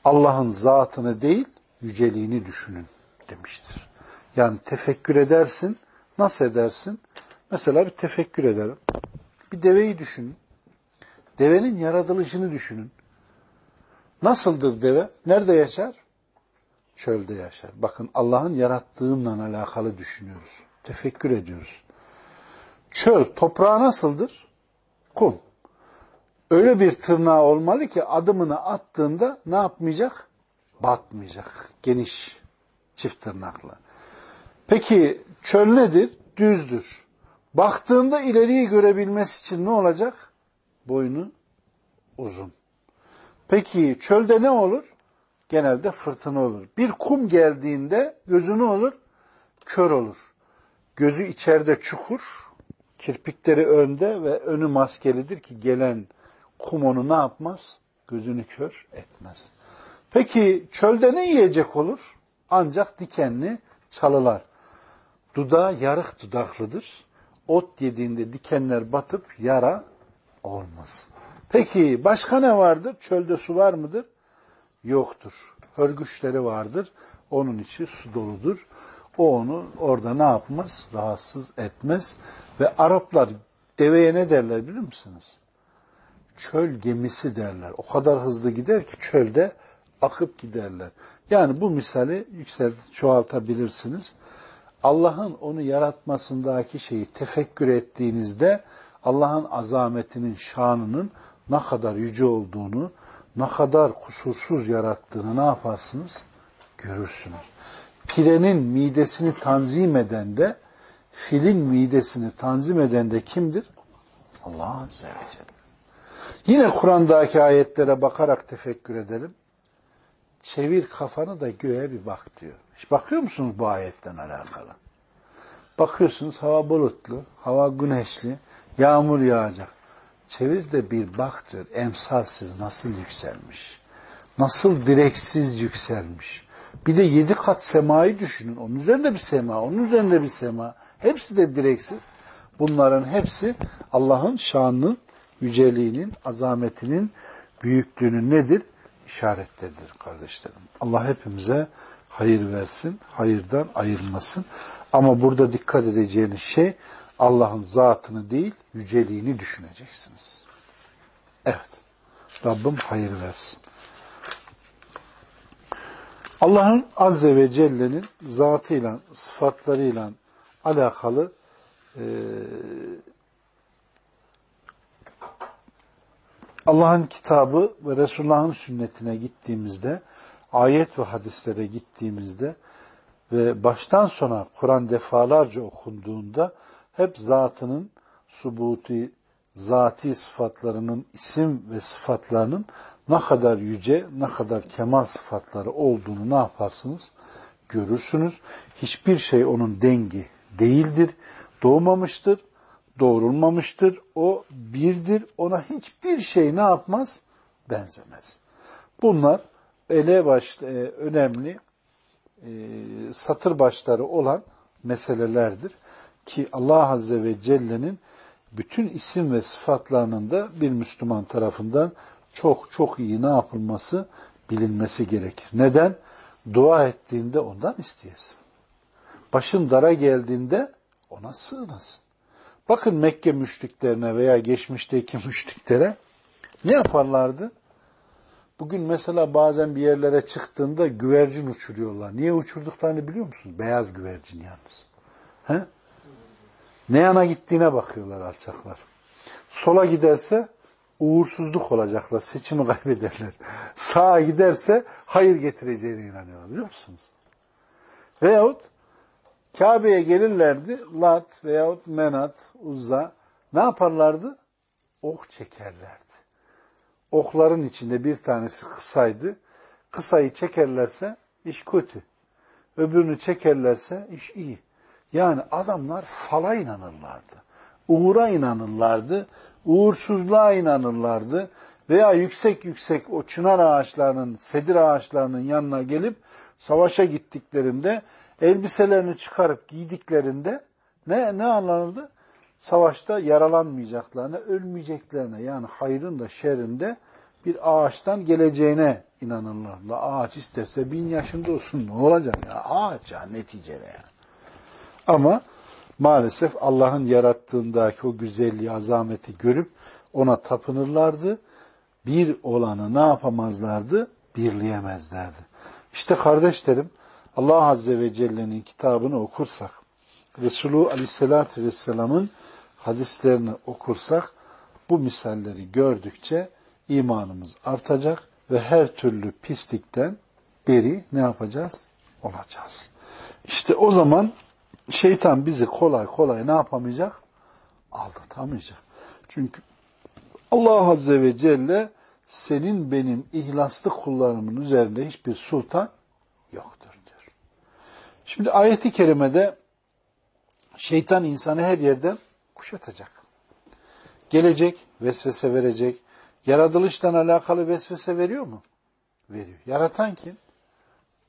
Allah'ın zatını değil yüceliğini düşünün demiştir. Yani tefekkür edersin. Nasıl edersin? Mesela bir tefekkür ederim. Bir deveyi düşünün. Devenin yaratılışını düşünün. Nasıldır deve? Nerede yaşar? Çölde yaşar. Bakın Allah'ın yarattığıyla alakalı düşünüyoruz. Tefekkür ediyoruz. Çöl toprağı nasıldır? Kum. Öyle bir tırnağı olmalı ki adımını attığında ne yapmayacak? Batmayacak. Geniş çift tırnaklı. Peki çöl nedir? Düzdür. Baktığında ileriyi görebilmesi için ne olacak? Boynu uzun. Peki çölde ne olur? Genelde fırtına olur. Bir kum geldiğinde gözü ne olur? Kör olur. Gözü içeride çukur, kirpikleri önde ve önü maskelidir ki gelen kum onu ne yapmaz? Gözünü kör etmez. Peki çölde ne yiyecek olur? Ancak dikenli çalılar. Dudağı yarık dudaklıdır. Ot yediğinde dikenler batıp yara olmaz. Peki başka ne vardır? Çölde su var mıdır? Yoktur. Hörgüçleri vardır. Onun içi su doludur. O onu orada ne yapmaz? Rahatsız etmez. Ve Araplar deveye ne derler bilir misiniz? Çöl gemisi derler. O kadar hızlı gider ki çölde akıp giderler. Yani bu misali yükselt, çoğaltabilirsiniz. Allah'ın onu yaratmasındaki şeyi tefekkür ettiğinizde Allah'ın azametinin, şanının ne kadar yüce olduğunu, ne kadar kusursuz yarattığını ne yaparsınız? Görürsünüz. Pirenin midesini tanzim eden de, filin midesini tanzim eden de kimdir? Allah Azze ve Celle. Yine Kur'an'daki ayetlere bakarak tefekkür edelim. Çevir kafanı da göğe bir bak diyor. Hiç bakıyor musunuz bu ayetten alakalı? Bakıyorsunuz hava bulutlu, hava güneşli, yağmur yağacak. Çevir de bir bak diyor. Emsalsiz nasıl yükselmiş. Nasıl direksiz yükselmiş. Bir de yedi kat semayı düşünün. Onun üzerinde bir sema, onun üzerinde bir sema. Hepsi de direksiz. Bunların hepsi Allah'ın şanının, yüceliğinin, azametinin, büyüklüğünün nedir? İşarettedir kardeşlerim. Allah hepimize hayır versin, hayırdan ayırmasın. Ama burada dikkat edeceğiniz şey Allah'ın zatını değil, yüceliğini düşüneceksiniz. Evet. Rabbim hayır versin. Allah'ın Azze ve Celle'nin zatıyla, sıfatlarıyla alakalı e, Allah'ın kitabı ve Resulullah'ın sünnetine gittiğimizde, ayet ve hadislere gittiğimizde ve baştan sona Kur'an defalarca okunduğunda hep zatının subuti, zati sıfatlarının, isim ve sıfatlarının ne kadar yüce, ne kadar kemal sıfatları olduğunu ne yaparsınız? Görürsünüz. Hiçbir şey onun dengi değildir. Doğmamıştır, doğrulmamıştır. O birdir. Ona hiçbir şey ne yapmaz? Benzemez. Bunlar ele baş, e, önemli e, satır başları olan meselelerdir. Ki Allah Azze ve Celle'nin bütün isim ve sıfatlarının da bir Müslüman tarafından çok çok iyi ne yapılması bilinmesi gerekir. Neden? Dua ettiğinde ondan isteyesin. Başın dara geldiğinde ona sığınasın. Bakın Mekke müşriklerine veya geçmişteki (laughs) müşriklere ne yaparlardı? Bugün mesela bazen bir yerlere çıktığında güvercin uçuruyorlar. Niye uçurduklarını biliyor musunuz? Beyaz güvercin yalnız. He? Ne yana gittiğine bakıyorlar alçaklar. Sola giderse uğursuzluk olacaklar, seçimi kaybederler. (laughs) Sağa giderse hayır getireceğine inanıyorlar biliyor musunuz? Veyahut Kabe'ye gelirlerdi, Lat veyahut Menat, Uzza ne yaparlardı? Ok çekerlerdi. Okların içinde bir tanesi kısaydı. Kısayı çekerlerse iş kötü. Öbürünü çekerlerse iş iyi. Yani adamlar fala inanırlardı. Uğura inanırlardı. Uğursuzluğa inanırlardı. Veya yüksek yüksek o çınar ağaçlarının, sedir ağaçlarının yanına gelip savaşa gittiklerinde elbiselerini çıkarıp giydiklerinde ne, ne anlanırdı? Savaşta yaralanmayacaklarına, ölmeyeceklerine yani hayrın da şerrin de bir ağaçtan geleceğine inanırlar. La ağaç isterse bin yaşında olsun ne olacak ya ağaç ya neticede yani. Ama maalesef Allah'ın yarattığındaki o güzelliği, azameti görüp ona tapınırlardı. Bir olanı ne yapamazlardı? Birleyemezlerdi. İşte kardeşlerim Allah Azze ve Celle'nin kitabını okursak, Resulü Aleyhisselatü Vesselam'ın hadislerini okursak, bu misalleri gördükçe imanımız artacak ve her türlü pislikten beri ne yapacağız? Olacağız. İşte o zaman şeytan bizi kolay kolay ne yapamayacak? Aldatamayacak. Çünkü Allah Azze ve Celle senin benim ihlaslı kullarımın üzerinde hiçbir sultan yoktur diyor. Şimdi ayeti kerimede şeytan insanı her yerden kuşatacak. Gelecek, vesvese verecek. Yaratılıştan alakalı vesvese veriyor mu? Veriyor. Yaratan kim?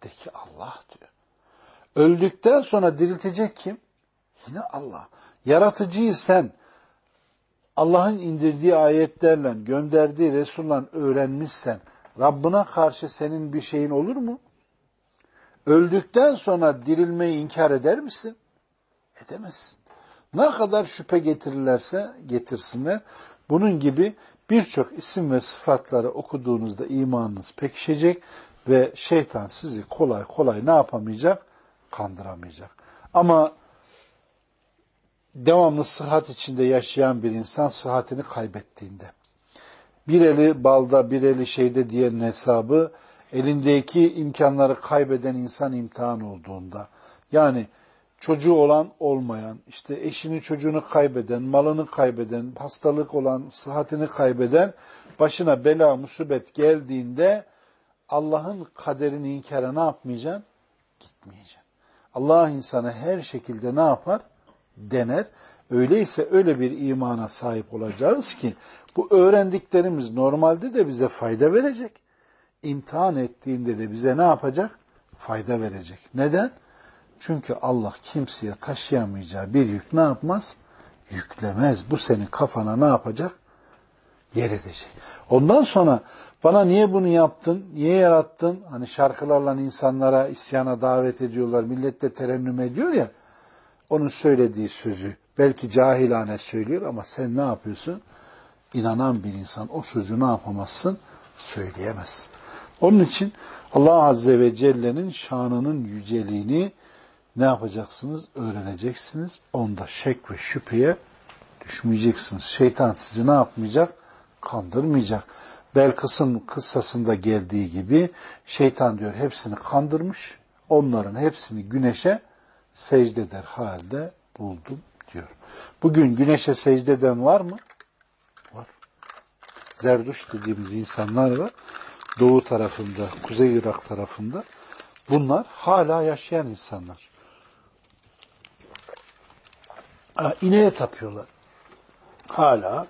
De ki Allah diyor. Öldükten sonra diriltecek kim? Yine Allah. Yaratıcıyı sen Allah'ın indirdiği ayetlerle, gönderdiği Resul'la öğrenmişsen, Rabbına karşı senin bir şeyin olur mu? Öldükten sonra dirilmeyi inkar eder misin? Edemezsin. Ne kadar şüphe getirirlerse getirsinler. Bunun gibi birçok isim ve sıfatları okuduğunuzda imanınız pekişecek ve şeytan sizi kolay kolay ne yapamayacak? Kandıramayacak. Ama devamlı sıhhat içinde yaşayan bir insan sıhhatini kaybettiğinde, bir eli balda bir eli şeyde diyenin hesabı, elindeki imkanları kaybeden insan imtihan olduğunda, yani çocuğu olan olmayan, işte eşini çocuğunu kaybeden, malını kaybeden, hastalık olan, sıhhatini kaybeden, başına bela musibet geldiğinde Allah'ın kaderini inkara ne yapmayacaksın? Gitmeyeceksin. Allah insanı her şekilde ne yapar? Dener. Öyleyse öyle bir imana sahip olacağız ki bu öğrendiklerimiz normalde de bize fayda verecek. İmtihan ettiğinde de bize ne yapacak? Fayda verecek. Neden? Çünkü Allah kimseye taşıyamayacağı bir yük ne yapmaz? Yüklemez. Bu senin kafana ne yapacak? Yer edecek. Ondan sonra bana niye bunu yaptın, niye yarattın? Hani şarkılarla insanlara isyana davet ediyorlar, millet de terennüm ediyor ya. Onun söylediği sözü belki cahilane söylüyor ama sen ne yapıyorsun? İnanan bir insan o sözü ne yapamazsın? Söyleyemezsin. Onun için Allah Azze ve Celle'nin şanının yüceliğini ne yapacaksınız? Öğreneceksiniz. Onda şek ve şüpheye düşmeyeceksiniz. Şeytan sizi ne yapmayacak? Kandırmayacak. Belkıs'ın kıssasında geldiği gibi şeytan diyor hepsini kandırmış. Onların hepsini güneşe secde halde buldum diyor. Bugün güneşe secde var mı? Var. Zerduş dediğimiz insanlar var. Doğu tarafında, Kuzey Irak tarafında. Bunlar hala yaşayan insanlar. Ha, tapıyorlar. Hala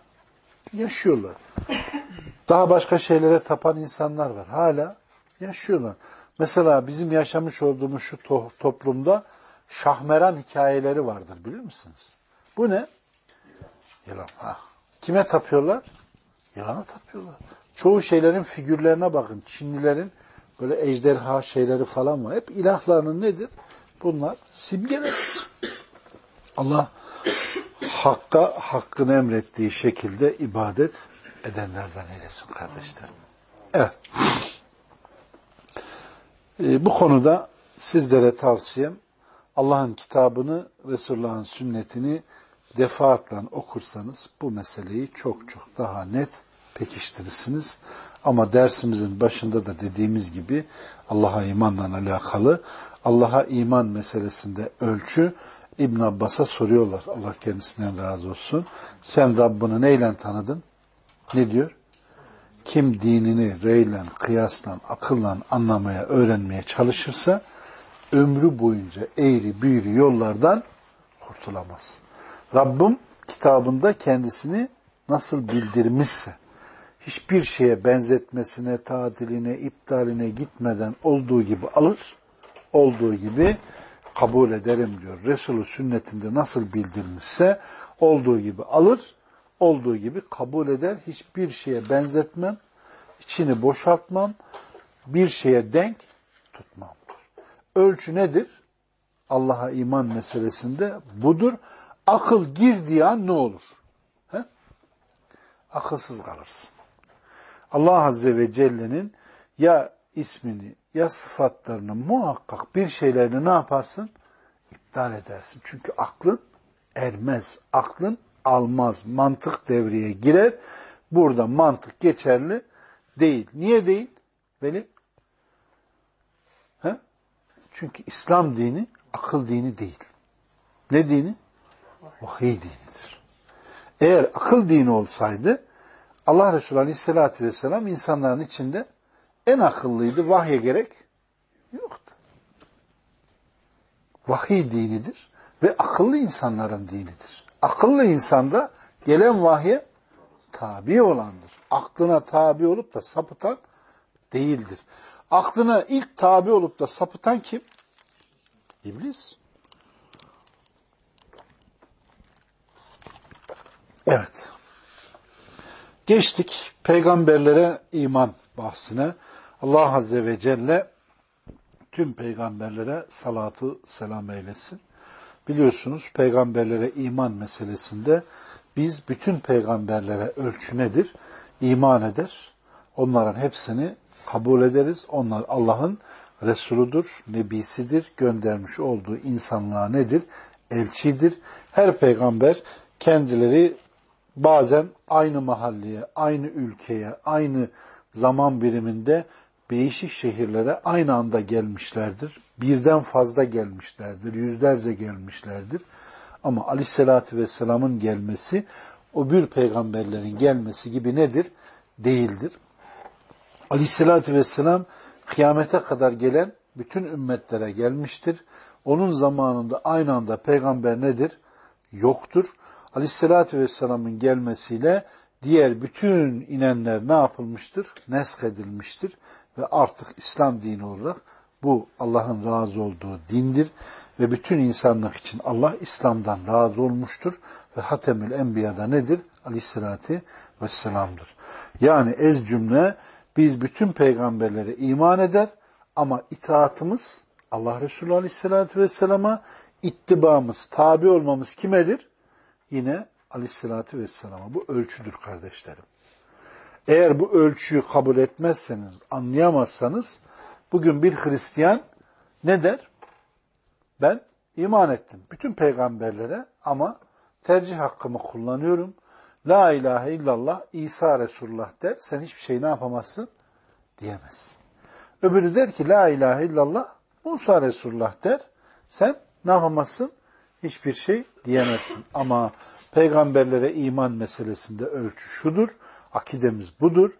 yaşıyorlar. Daha başka şeylere tapan insanlar var. Hala yaşıyorlar. Mesela bizim yaşamış olduğumuz şu to toplumda şahmeran hikayeleri vardır bilir misiniz? Bu ne? Yılan. Ha. Kime tapıyorlar? Yılana tapıyorlar. Çoğu şeylerin figürlerine bakın. Çinlilerin böyle ejderha şeyleri falan var. Hep ilahlarının nedir? Bunlar simgeler. Allah Hakka hakkın emrettiği şekilde ibadet edenlerden eylesin kardeşlerim. Evet. Ee, bu konuda sizlere tavsiyem Allah'ın kitabını, Resulullah'ın sünnetini defaatle okursanız bu meseleyi çok çok daha net pekiştirirsiniz. Ama dersimizin başında da dediğimiz gibi Allah'a imanla alakalı Allah'a iman meselesinde ölçü İbn Abbas'a soruyorlar. Allah kendisinden razı olsun. Sen Rabbini neyle tanıdın? Ne diyor? Kim dinini reyle, kıyasla, akılla anlamaya, öğrenmeye çalışırsa ömrü boyunca eğri büğrü yollardan kurtulamaz. Rabbim kitabında kendisini nasıl bildirmişse, hiçbir şeye benzetmesine, tadiline, iptaline gitmeden olduğu gibi alır, olduğu gibi kabul ederim diyor. Resulü sünnetinde nasıl bildirmişse olduğu gibi alır, olduğu gibi kabul eder. Hiçbir şeye benzetmem, içini boşaltmam, bir şeye denk tutmam. Ölçü nedir? Allah'a iman meselesinde budur. Akıl girdiği an ne olur? He? Akılsız kalırsın. Allah Azze ve Celle'nin ya ismini ya sıfatlarını muhakkak bir şeylerini ne yaparsın? İptal edersin. Çünkü aklın ermez. Aklın almaz. Mantık devreye girer. Burada mantık geçerli değil. Niye değil? Veli? He? Çünkü İslam dini akıl dini değil. Ne dini? Vahiy dinidir. Eğer akıl dini olsaydı Allah Resulü Aleyhisselatü Vesselam insanların içinde en akıllıydı. Vahye gerek yoktu. Vahiy dinidir ve akıllı insanların dinidir. Akıllı insanda gelen vahye tabi olandır. Aklına tabi olup da sapıtan değildir. Aklına ilk tabi olup da sapıtan kim? İblis. Evet. Geçtik peygamberlere iman bahsine. Allah Azze ve Celle tüm peygamberlere salatu selam eylesin. Biliyorsunuz peygamberlere iman meselesinde biz bütün peygamberlere ölçü nedir? İman eder. Onların hepsini kabul ederiz. Onlar Allah'ın Resuludur, Nebisidir, göndermiş olduğu insanlığa nedir? Elçidir. Her peygamber kendileri bazen aynı mahalleye, aynı ülkeye, aynı zaman biriminde değişik şehirlere aynı anda gelmişlerdir. Birden fazla gelmişlerdir. Yüzlerce gelmişlerdir. Ama aleyhissalatü vesselamın gelmesi o bir peygamberlerin gelmesi gibi nedir? Değildir. Aleyhissalatü vesselam kıyamete kadar gelen bütün ümmetlere gelmiştir. Onun zamanında aynı anda peygamber nedir? Yoktur. Aleyhissalatü vesselamın gelmesiyle diğer bütün inenler ne yapılmıştır? Nesk edilmiştir ve artık İslam dini olarak bu Allah'ın razı olduğu dindir ve bütün insanlık için Allah İslam'dan razı olmuştur ve Hatemül Enbiya'da nedir? Aleyhissalatü vesselam'dır. Yani ez cümle biz bütün peygamberlere iman eder ama itaatımız Allah Resulü Aleyhisselatü Vesselam'a ittibamız, tabi olmamız kimedir? Yine Aleyhisselatü Vesselam'a. Bu ölçüdür kardeşlerim. Eğer bu ölçüyü kabul etmezseniz, anlayamazsanız bugün bir Hristiyan ne der? Ben iman ettim bütün peygamberlere ama tercih hakkımı kullanıyorum. La ilahe illallah İsa Resulullah der. Sen hiçbir şey ne yapamazsın? Diyemezsin. Öbürü der ki la ilahe illallah Musa Resulullah der. Sen ne yapamazsın? Hiçbir şey diyemezsin. Ama peygamberlere iman meselesinde ölçü şudur. Akidemiz budur.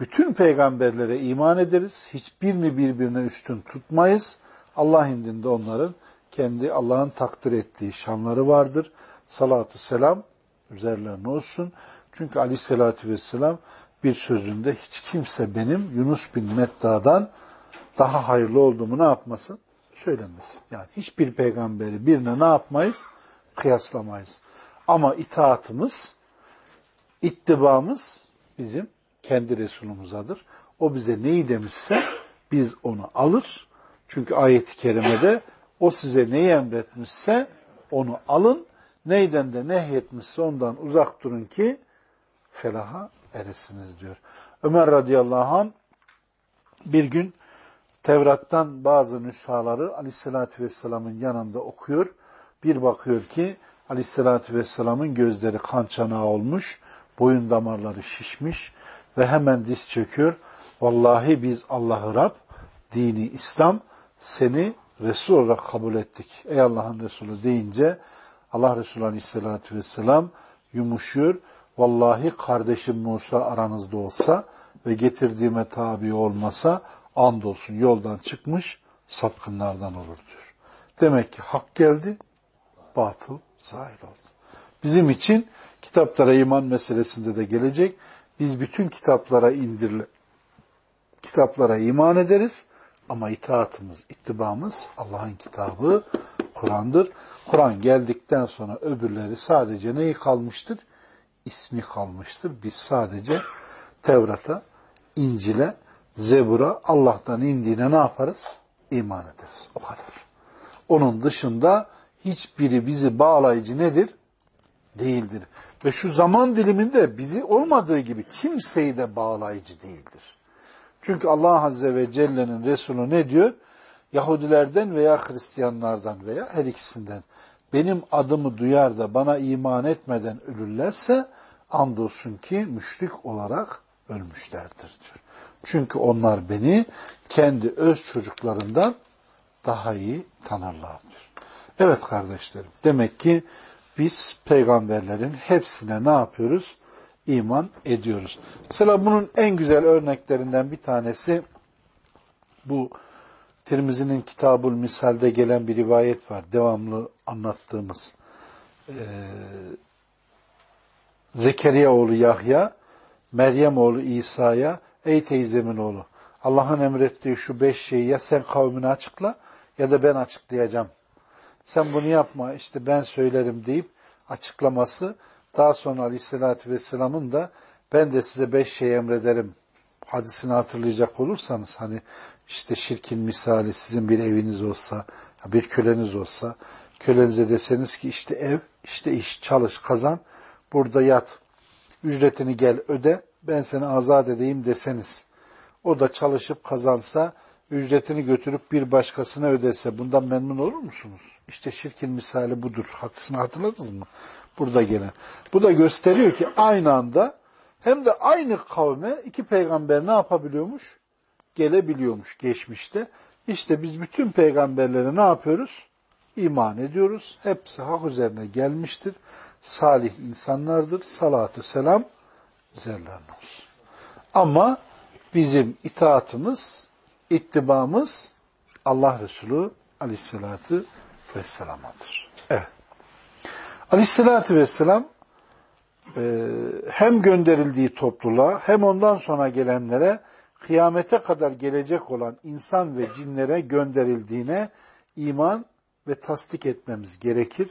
Bütün peygamberlere iman ederiz. Hiçbirini birbirine üstün tutmayız. Allah indinde onların kendi Allah'ın takdir ettiği şanları vardır. Salatü selam üzerlerine olsun. Çünkü aleyhissalatü vesselam bir sözünde hiç kimse benim Yunus bin Medda'dan daha hayırlı olduğumu ne yapmasın? Söylenmesin. Yani hiçbir peygamberi birine ne yapmayız? Kıyaslamayız. Ama itaatımız, ittibamız bizim kendi Resulümüzadır. O bize neyi demişse biz onu alır. Çünkü ayeti kerimede o size neyi emretmişse onu alın. Neyden de nehyetmişse ondan uzak durun ki felaha eresiniz diyor. Ömer radıyallahu an bir gün Tevrat'tan bazı nüshaları aleyhissalatü vesselamın yanında okuyor. Bir bakıyor ki aleyhissalatü vesselamın gözleri kan çanağı olmuş, boyun damarları şişmiş ve hemen diz çöküyor. Vallahi biz Allah'ı Rab, dini İslam seni Resul olarak kabul ettik. Ey Allah'ın Resulü deyince Allah Resulü Aleyhisselatü Vesselam yumuşuyor. Vallahi kardeşim Musa aranızda olsa ve getirdiğime tabi olmasa andolsun yoldan çıkmış sapkınlardan olur diyor. Demek ki hak geldi, batıl zahir oldu. Bizim için kitaplara iman meselesinde de gelecek. Biz bütün kitaplara indirile kitaplara iman ederiz ama itaatımız, ittibamız Allah'ın kitabı Kur'an'dır. Kur'an geldikten sonra öbürleri sadece neyi kalmıştır? İsmi kalmıştır. Biz sadece Tevrat'a, İncil'e, Zebur'a, Allah'tan indiğine ne yaparız? İman ederiz. O kadar. Onun dışında hiçbiri bizi bağlayıcı nedir? Değildir. Ve şu zaman diliminde bizi olmadığı gibi kimseyi de bağlayıcı değildir. Çünkü Allah Azze ve Celle'nin Resulü ne diyor? Yahudilerden veya Hristiyanlardan veya her ikisinden benim adımı duyar da bana iman etmeden ölürlerse andolsun ki müşrik olarak ölmüşlerdir diyor. Çünkü onlar beni kendi öz çocuklarından daha iyi tanırlar. Evet kardeşlerim demek ki biz peygamberlerin hepsine ne yapıyoruz? iman ediyoruz. Mesela bunun en güzel örneklerinden bir tanesi bu Tirmizi'nin Kitabul Misal'de gelen bir rivayet var. Devamlı anlattığımız. Ee, Zekeriya oğlu Yahya, Meryem oğlu İsa'ya, ey teyzemin oğlu, Allah'ın emrettiği şu beş şeyi ya sen kavmine açıkla ya da ben açıklayacağım. Sen bunu yapma işte ben söylerim deyip açıklaması daha sonra Aleyhisselatü Vesselam'ın da ben de size beş şey emrederim hadisini hatırlayacak olursanız hani işte şirkin misali sizin bir eviniz olsa, bir köleniz olsa, kölenize deseniz ki işte ev, işte iş, çalış, kazan, burada yat, ücretini gel öde, ben seni azat edeyim deseniz, o da çalışıp kazansa, ücretini götürüp bir başkasına ödese, bundan memnun olur musunuz? İşte şirkin misali budur. Hadisini hatırladınız mı? burada gelen. Bu da gösteriyor ki aynı anda hem de aynı kavme iki peygamber ne yapabiliyormuş? Gelebiliyormuş geçmişte. İşte biz bütün peygamberlere ne yapıyoruz? İman ediyoruz. Hepsi hak üzerine gelmiştir. Salih insanlardır. Salatü selam üzerlerine olsun. Ama bizim itaatımız, ittibamız Allah Resulü aleyhissalatü vesselamadır. Evet. Aleyhissalatü vesselam e, hem gönderildiği topluluğa hem ondan sonra gelenlere kıyamete kadar gelecek olan insan ve cinlere gönderildiğine iman ve tasdik etmemiz gerekir.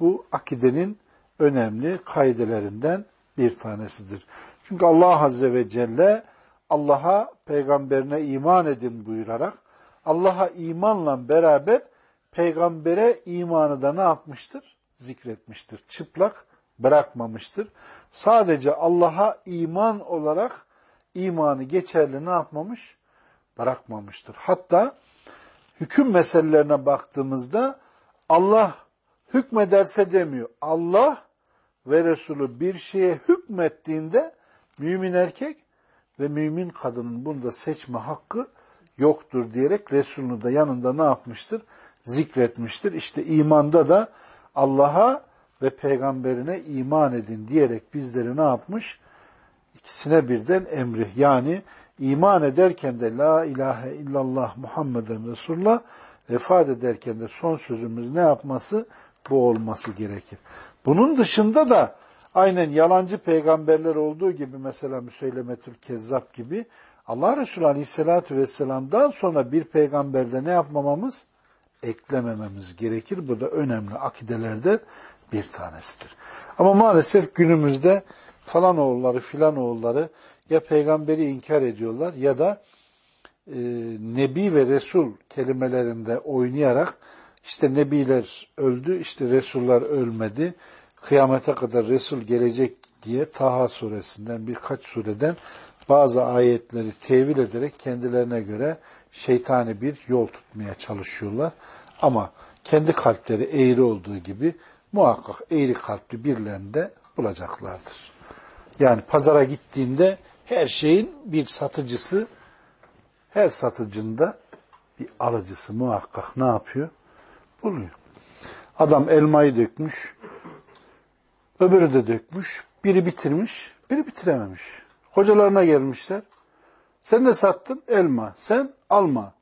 Bu akidenin önemli kaidelerinden bir tanesidir. Çünkü Allah Azze ve Celle Allah'a, peygamberine iman edin buyurarak Allah'a imanla beraber peygambere imanı da ne yapmıştır? zikretmiştir. Çıplak bırakmamıştır. Sadece Allah'a iman olarak imanı geçerli ne yapmamış? Bırakmamıştır. Hatta hüküm meselelerine baktığımızda Allah hükmederse demiyor. Allah ve Resulü bir şeye hükmettiğinde mümin erkek ve mümin kadının bunda seçme hakkı yoktur diyerek Resulünü de yanında ne yapmıştır? Zikretmiştir. İşte imanda da Allah'a ve peygamberine iman edin diyerek bizleri ne yapmış? İkisine birden emri. Yani iman ederken de la ilahe illallah Muhammeden Resulullah vefat ederken de son sözümüz ne yapması? Bu olması gerekir. Bunun dışında da aynen yalancı peygamberler olduğu gibi mesela Müseylemetül Kezzap gibi Allah Resulü Aleyhisselatü Vesselam'dan sonra bir peygamberde ne yapmamamız? Eklemememiz gerekir. Bu da önemli akidelerde bir tanesidir. Ama maalesef günümüzde falan oğulları filan oğulları ya peygamberi inkar ediyorlar ya da e, Nebi ve Resul kelimelerinde oynayarak işte Nebiler öldü, işte Resullar ölmedi, kıyamete kadar Resul gelecek diye Taha suresinden birkaç sureden bazı ayetleri tevil ederek kendilerine göre şeytani bir yol tutmaya çalışıyorlar. Ama kendi kalpleri eğri olduğu gibi muhakkak eğri kalpli birilerini de bulacaklardır. Yani pazara gittiğinde her şeyin bir satıcısı, her satıcında bir alıcısı muhakkak ne yapıyor? Buluyor. Adam elmayı dökmüş, öbürü de dökmüş, biri bitirmiş, biri bitirememiş. Hocalarına gelmişler. Sen ne sattın? Elma. Sen alma.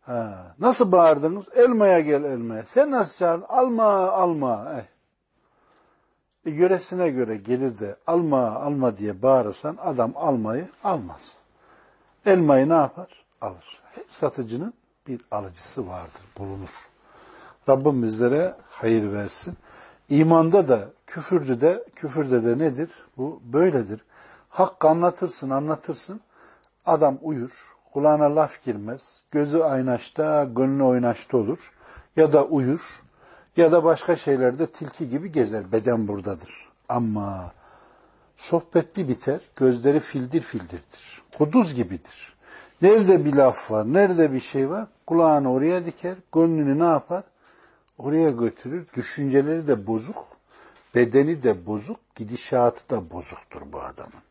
Ha, nasıl bağırdınız? Elmaya gel elmaya. Sen nasıl çağırdın? Alma, alma. Eh. E, yöresine göre gelir de alma, alma diye bağırırsan adam almayı almaz. Elmayı ne yapar? Alır. Hep satıcının bir alıcısı vardır, bulunur. Rabbim bizlere hayır versin. İmanda da, küfürde de, küfürde de nedir? Bu böyledir. Hakkı anlatırsın, anlatırsın. Adam uyur, kulağına laf girmez, gözü aynaşta, gönlü oynaşta olur. Ya da uyur, ya da başka şeylerde tilki gibi gezer. Beden buradadır. Ama sohbetli biter, gözleri fildir fildirdir. Kuduz gibidir. Nerede bir laf var, nerede bir şey var, kulağını oraya diker, gönlünü ne yapar? Oraya götürür. Düşünceleri de bozuk, bedeni de bozuk, gidişatı da bozuktur bu adamın.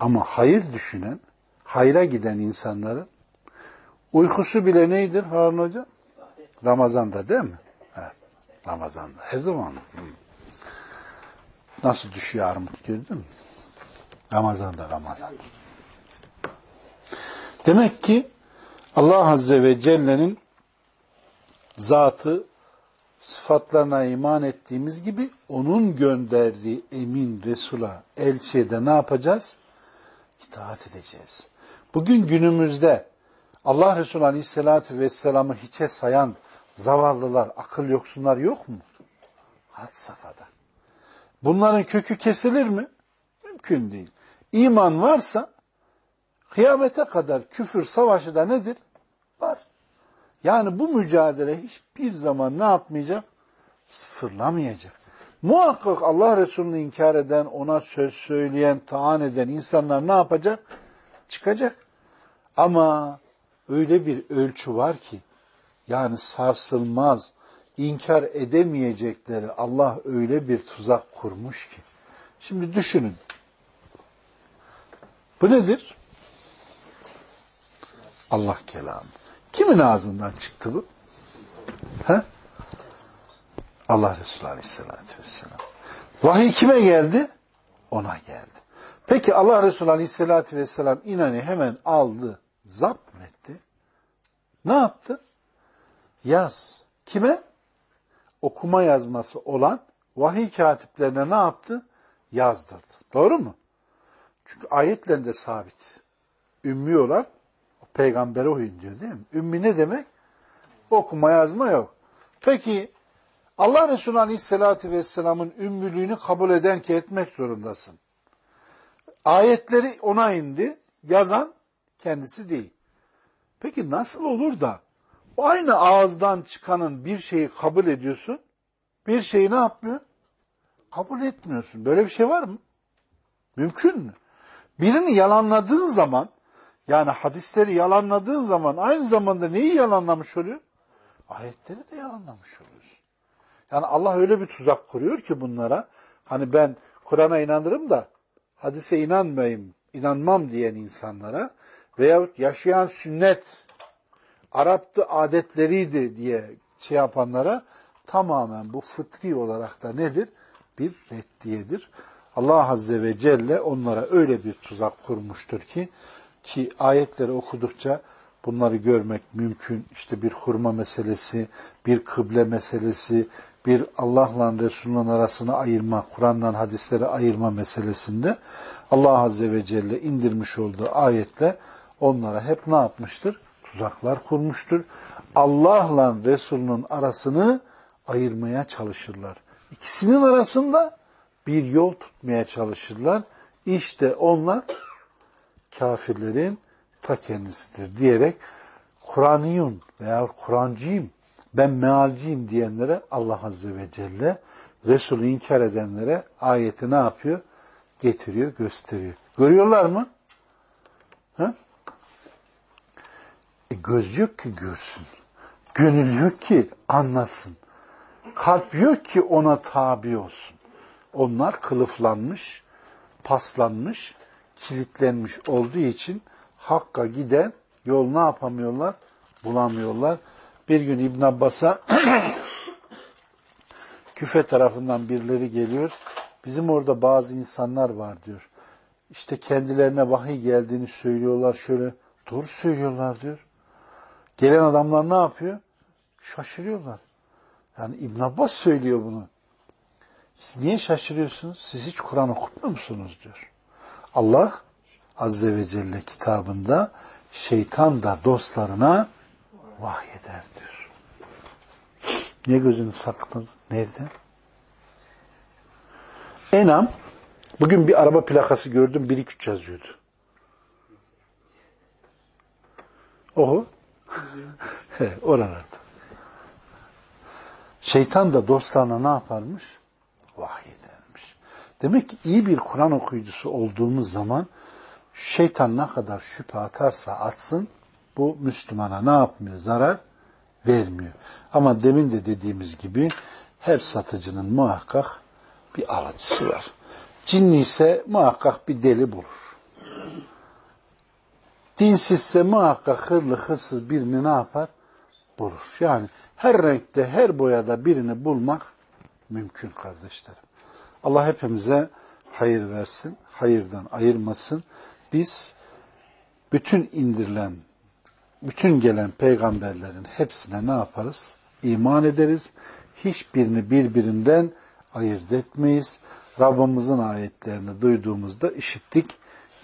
Ama hayır düşünen, hayra giden insanların uykusu bile neydir Harun Hoca? Ramazan'da değil mi? Evet, Ramazan'da. Her zaman. Nasıl düşüyor armut gördün mü? Ramazan'da Ramazan. Demek ki Allah Azze ve Celle'nin zatı sıfatlarına iman ettiğimiz gibi onun gönderdiği emin Resul'a, elçiye de ne yapacağız? İtaat edeceğiz. Bugün günümüzde Allah Resulü Aleyhisselatü Vesselam'ı hiçe sayan zavallılar, akıl yoksunlar yok mu? Had safhada. Bunların kökü kesilir mi? Mümkün değil. İman varsa kıyamete kadar küfür savaşı da nedir? Yani bu mücadele hiçbir zaman ne yapmayacak? Sıfırlamayacak. Muhakkak Allah Resulü'nü inkar eden, ona söz söyleyen, taan eden insanlar ne yapacak? Çıkacak. Ama öyle bir ölçü var ki, yani sarsılmaz, inkar edemeyecekleri Allah öyle bir tuzak kurmuş ki. Şimdi düşünün. Bu nedir? Allah kelamı. Kimin ağzından çıktı bu? He? Allah Resulü Aleyhisselatü Vesselam. Vahiy kime geldi? Ona geldi. Peki Allah Resulü Aleyhisselatü Vesselam inanı hemen aldı, zapt etti. Ne yaptı? Yaz. Kime? Okuma yazması olan vahiy katiplerine ne yaptı? Yazdırdı. Doğru mu? Çünkü ayetlerinde sabit. Ümmi olan peygambere uyun diyor değil mi? Ümmi ne demek? Okuma yazma yok. Peki Allah Resulü Aleyhisselatü Vesselam'ın ümmülüğünü kabul eden ki etmek zorundasın. Ayetleri ona indi, yazan kendisi değil. Peki nasıl olur da aynı ağızdan çıkanın bir şeyi kabul ediyorsun, bir şeyi ne yapmıyor? Kabul etmiyorsun. Böyle bir şey var mı? Mümkün mü? Birini yalanladığın zaman yani hadisleri yalanladığın zaman aynı zamanda neyi yalanlamış oluyor? Ayetleri de yalanlamış oluyorsun. Yani Allah öyle bir tuzak kuruyor ki bunlara. Hani ben Kur'an'a inanırım da hadise inanmayayım, inanmam diyen insanlara veyahut yaşayan sünnet Arap'tı adetleriydi diye şey yapanlara tamamen bu fıtri olarak da nedir? Bir reddiyedir. Allah Azze ve Celle onlara öyle bir tuzak kurmuştur ki ki ayetleri okudukça bunları görmek mümkün. İşte bir hurma meselesi, bir kıble meselesi, bir Allah'la Resul'ün arasını ayırma, Kur'an'dan hadisleri ayırma meselesinde Allah Azze ve Celle indirmiş olduğu ayetle onlara hep ne yapmıştır? Tuzaklar kurmuştur. Allah'la Resul'ün arasını ayırmaya çalışırlar. İkisinin arasında bir yol tutmaya çalışırlar. İşte onlar kafirlerin ta kendisidir diyerek Kur'aniyun veya Kur'ancıyım, ben mealciyim diyenlere Allah Azze ve Celle Resulü inkar edenlere ayeti ne yapıyor? Getiriyor, gösteriyor. Görüyorlar mı? Ha? E göz yok ki görsün. Gönül yok ki anlasın. Kalp yok ki ona tabi olsun. Onlar kılıflanmış, paslanmış, kilitlenmiş olduğu için Hakk'a giden yol ne yapamıyorlar? Bulamıyorlar. Bir gün İbn Abbas'a (coughs) küfe tarafından birileri geliyor. Bizim orada bazı insanlar var diyor. İşte kendilerine vahiy geldiğini söylüyorlar şöyle. Doğru söylüyorlar diyor. Gelen adamlar ne yapıyor? Şaşırıyorlar. Yani İbn Abbas söylüyor bunu. Siz niye şaşırıyorsunuz? Siz hiç Kur'an okutmuyor musunuz diyor. Allah Azze ve Celle kitabında şeytan da dostlarına vahyeder diyor. Niye gözünü saktın? Nerede? Enam bugün bir araba plakası gördüm 1 2 3 yazıyordu. Oho. He, oralarda. Şeytan da dostlarına ne yaparmış? Vahyedermiş. Demek ki iyi bir Kur'an okuyucusu olduğumuz zaman şeytan ne kadar şüphe atarsa atsın bu Müslümana ne yapmıyor? Zarar vermiyor. Ama demin de dediğimiz gibi her satıcının muhakkak bir alıcısı var. Cinli ise muhakkak bir deli bulur. Dinsizse muhakkak hırlı hırsız birini ne yapar? Bulur. Yani her renkte, her boyada birini bulmak mümkün kardeşlerim. Allah hepimize hayır versin, hayırdan ayırmasın. Biz bütün indirilen, bütün gelen peygamberlerin hepsine ne yaparız? İman ederiz. Hiçbirini birbirinden ayırt etmeyiz. Rabbimizin ayetlerini duyduğumuzda işittik,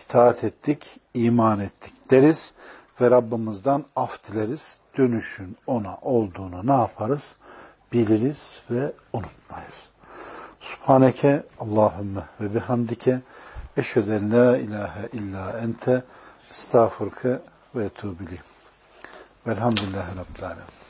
itaat ettik, iman ettik deriz ve Rabbimizden af dileriz. Dönüşün ona olduğunu ne yaparız? Biliriz ve unutmayız. Subhaneke Allahümme ve bihamdike eşheden la ilahe illa ente estağfurke ve etûbüleyim. Velhamdülillahi Rabbil Alemin.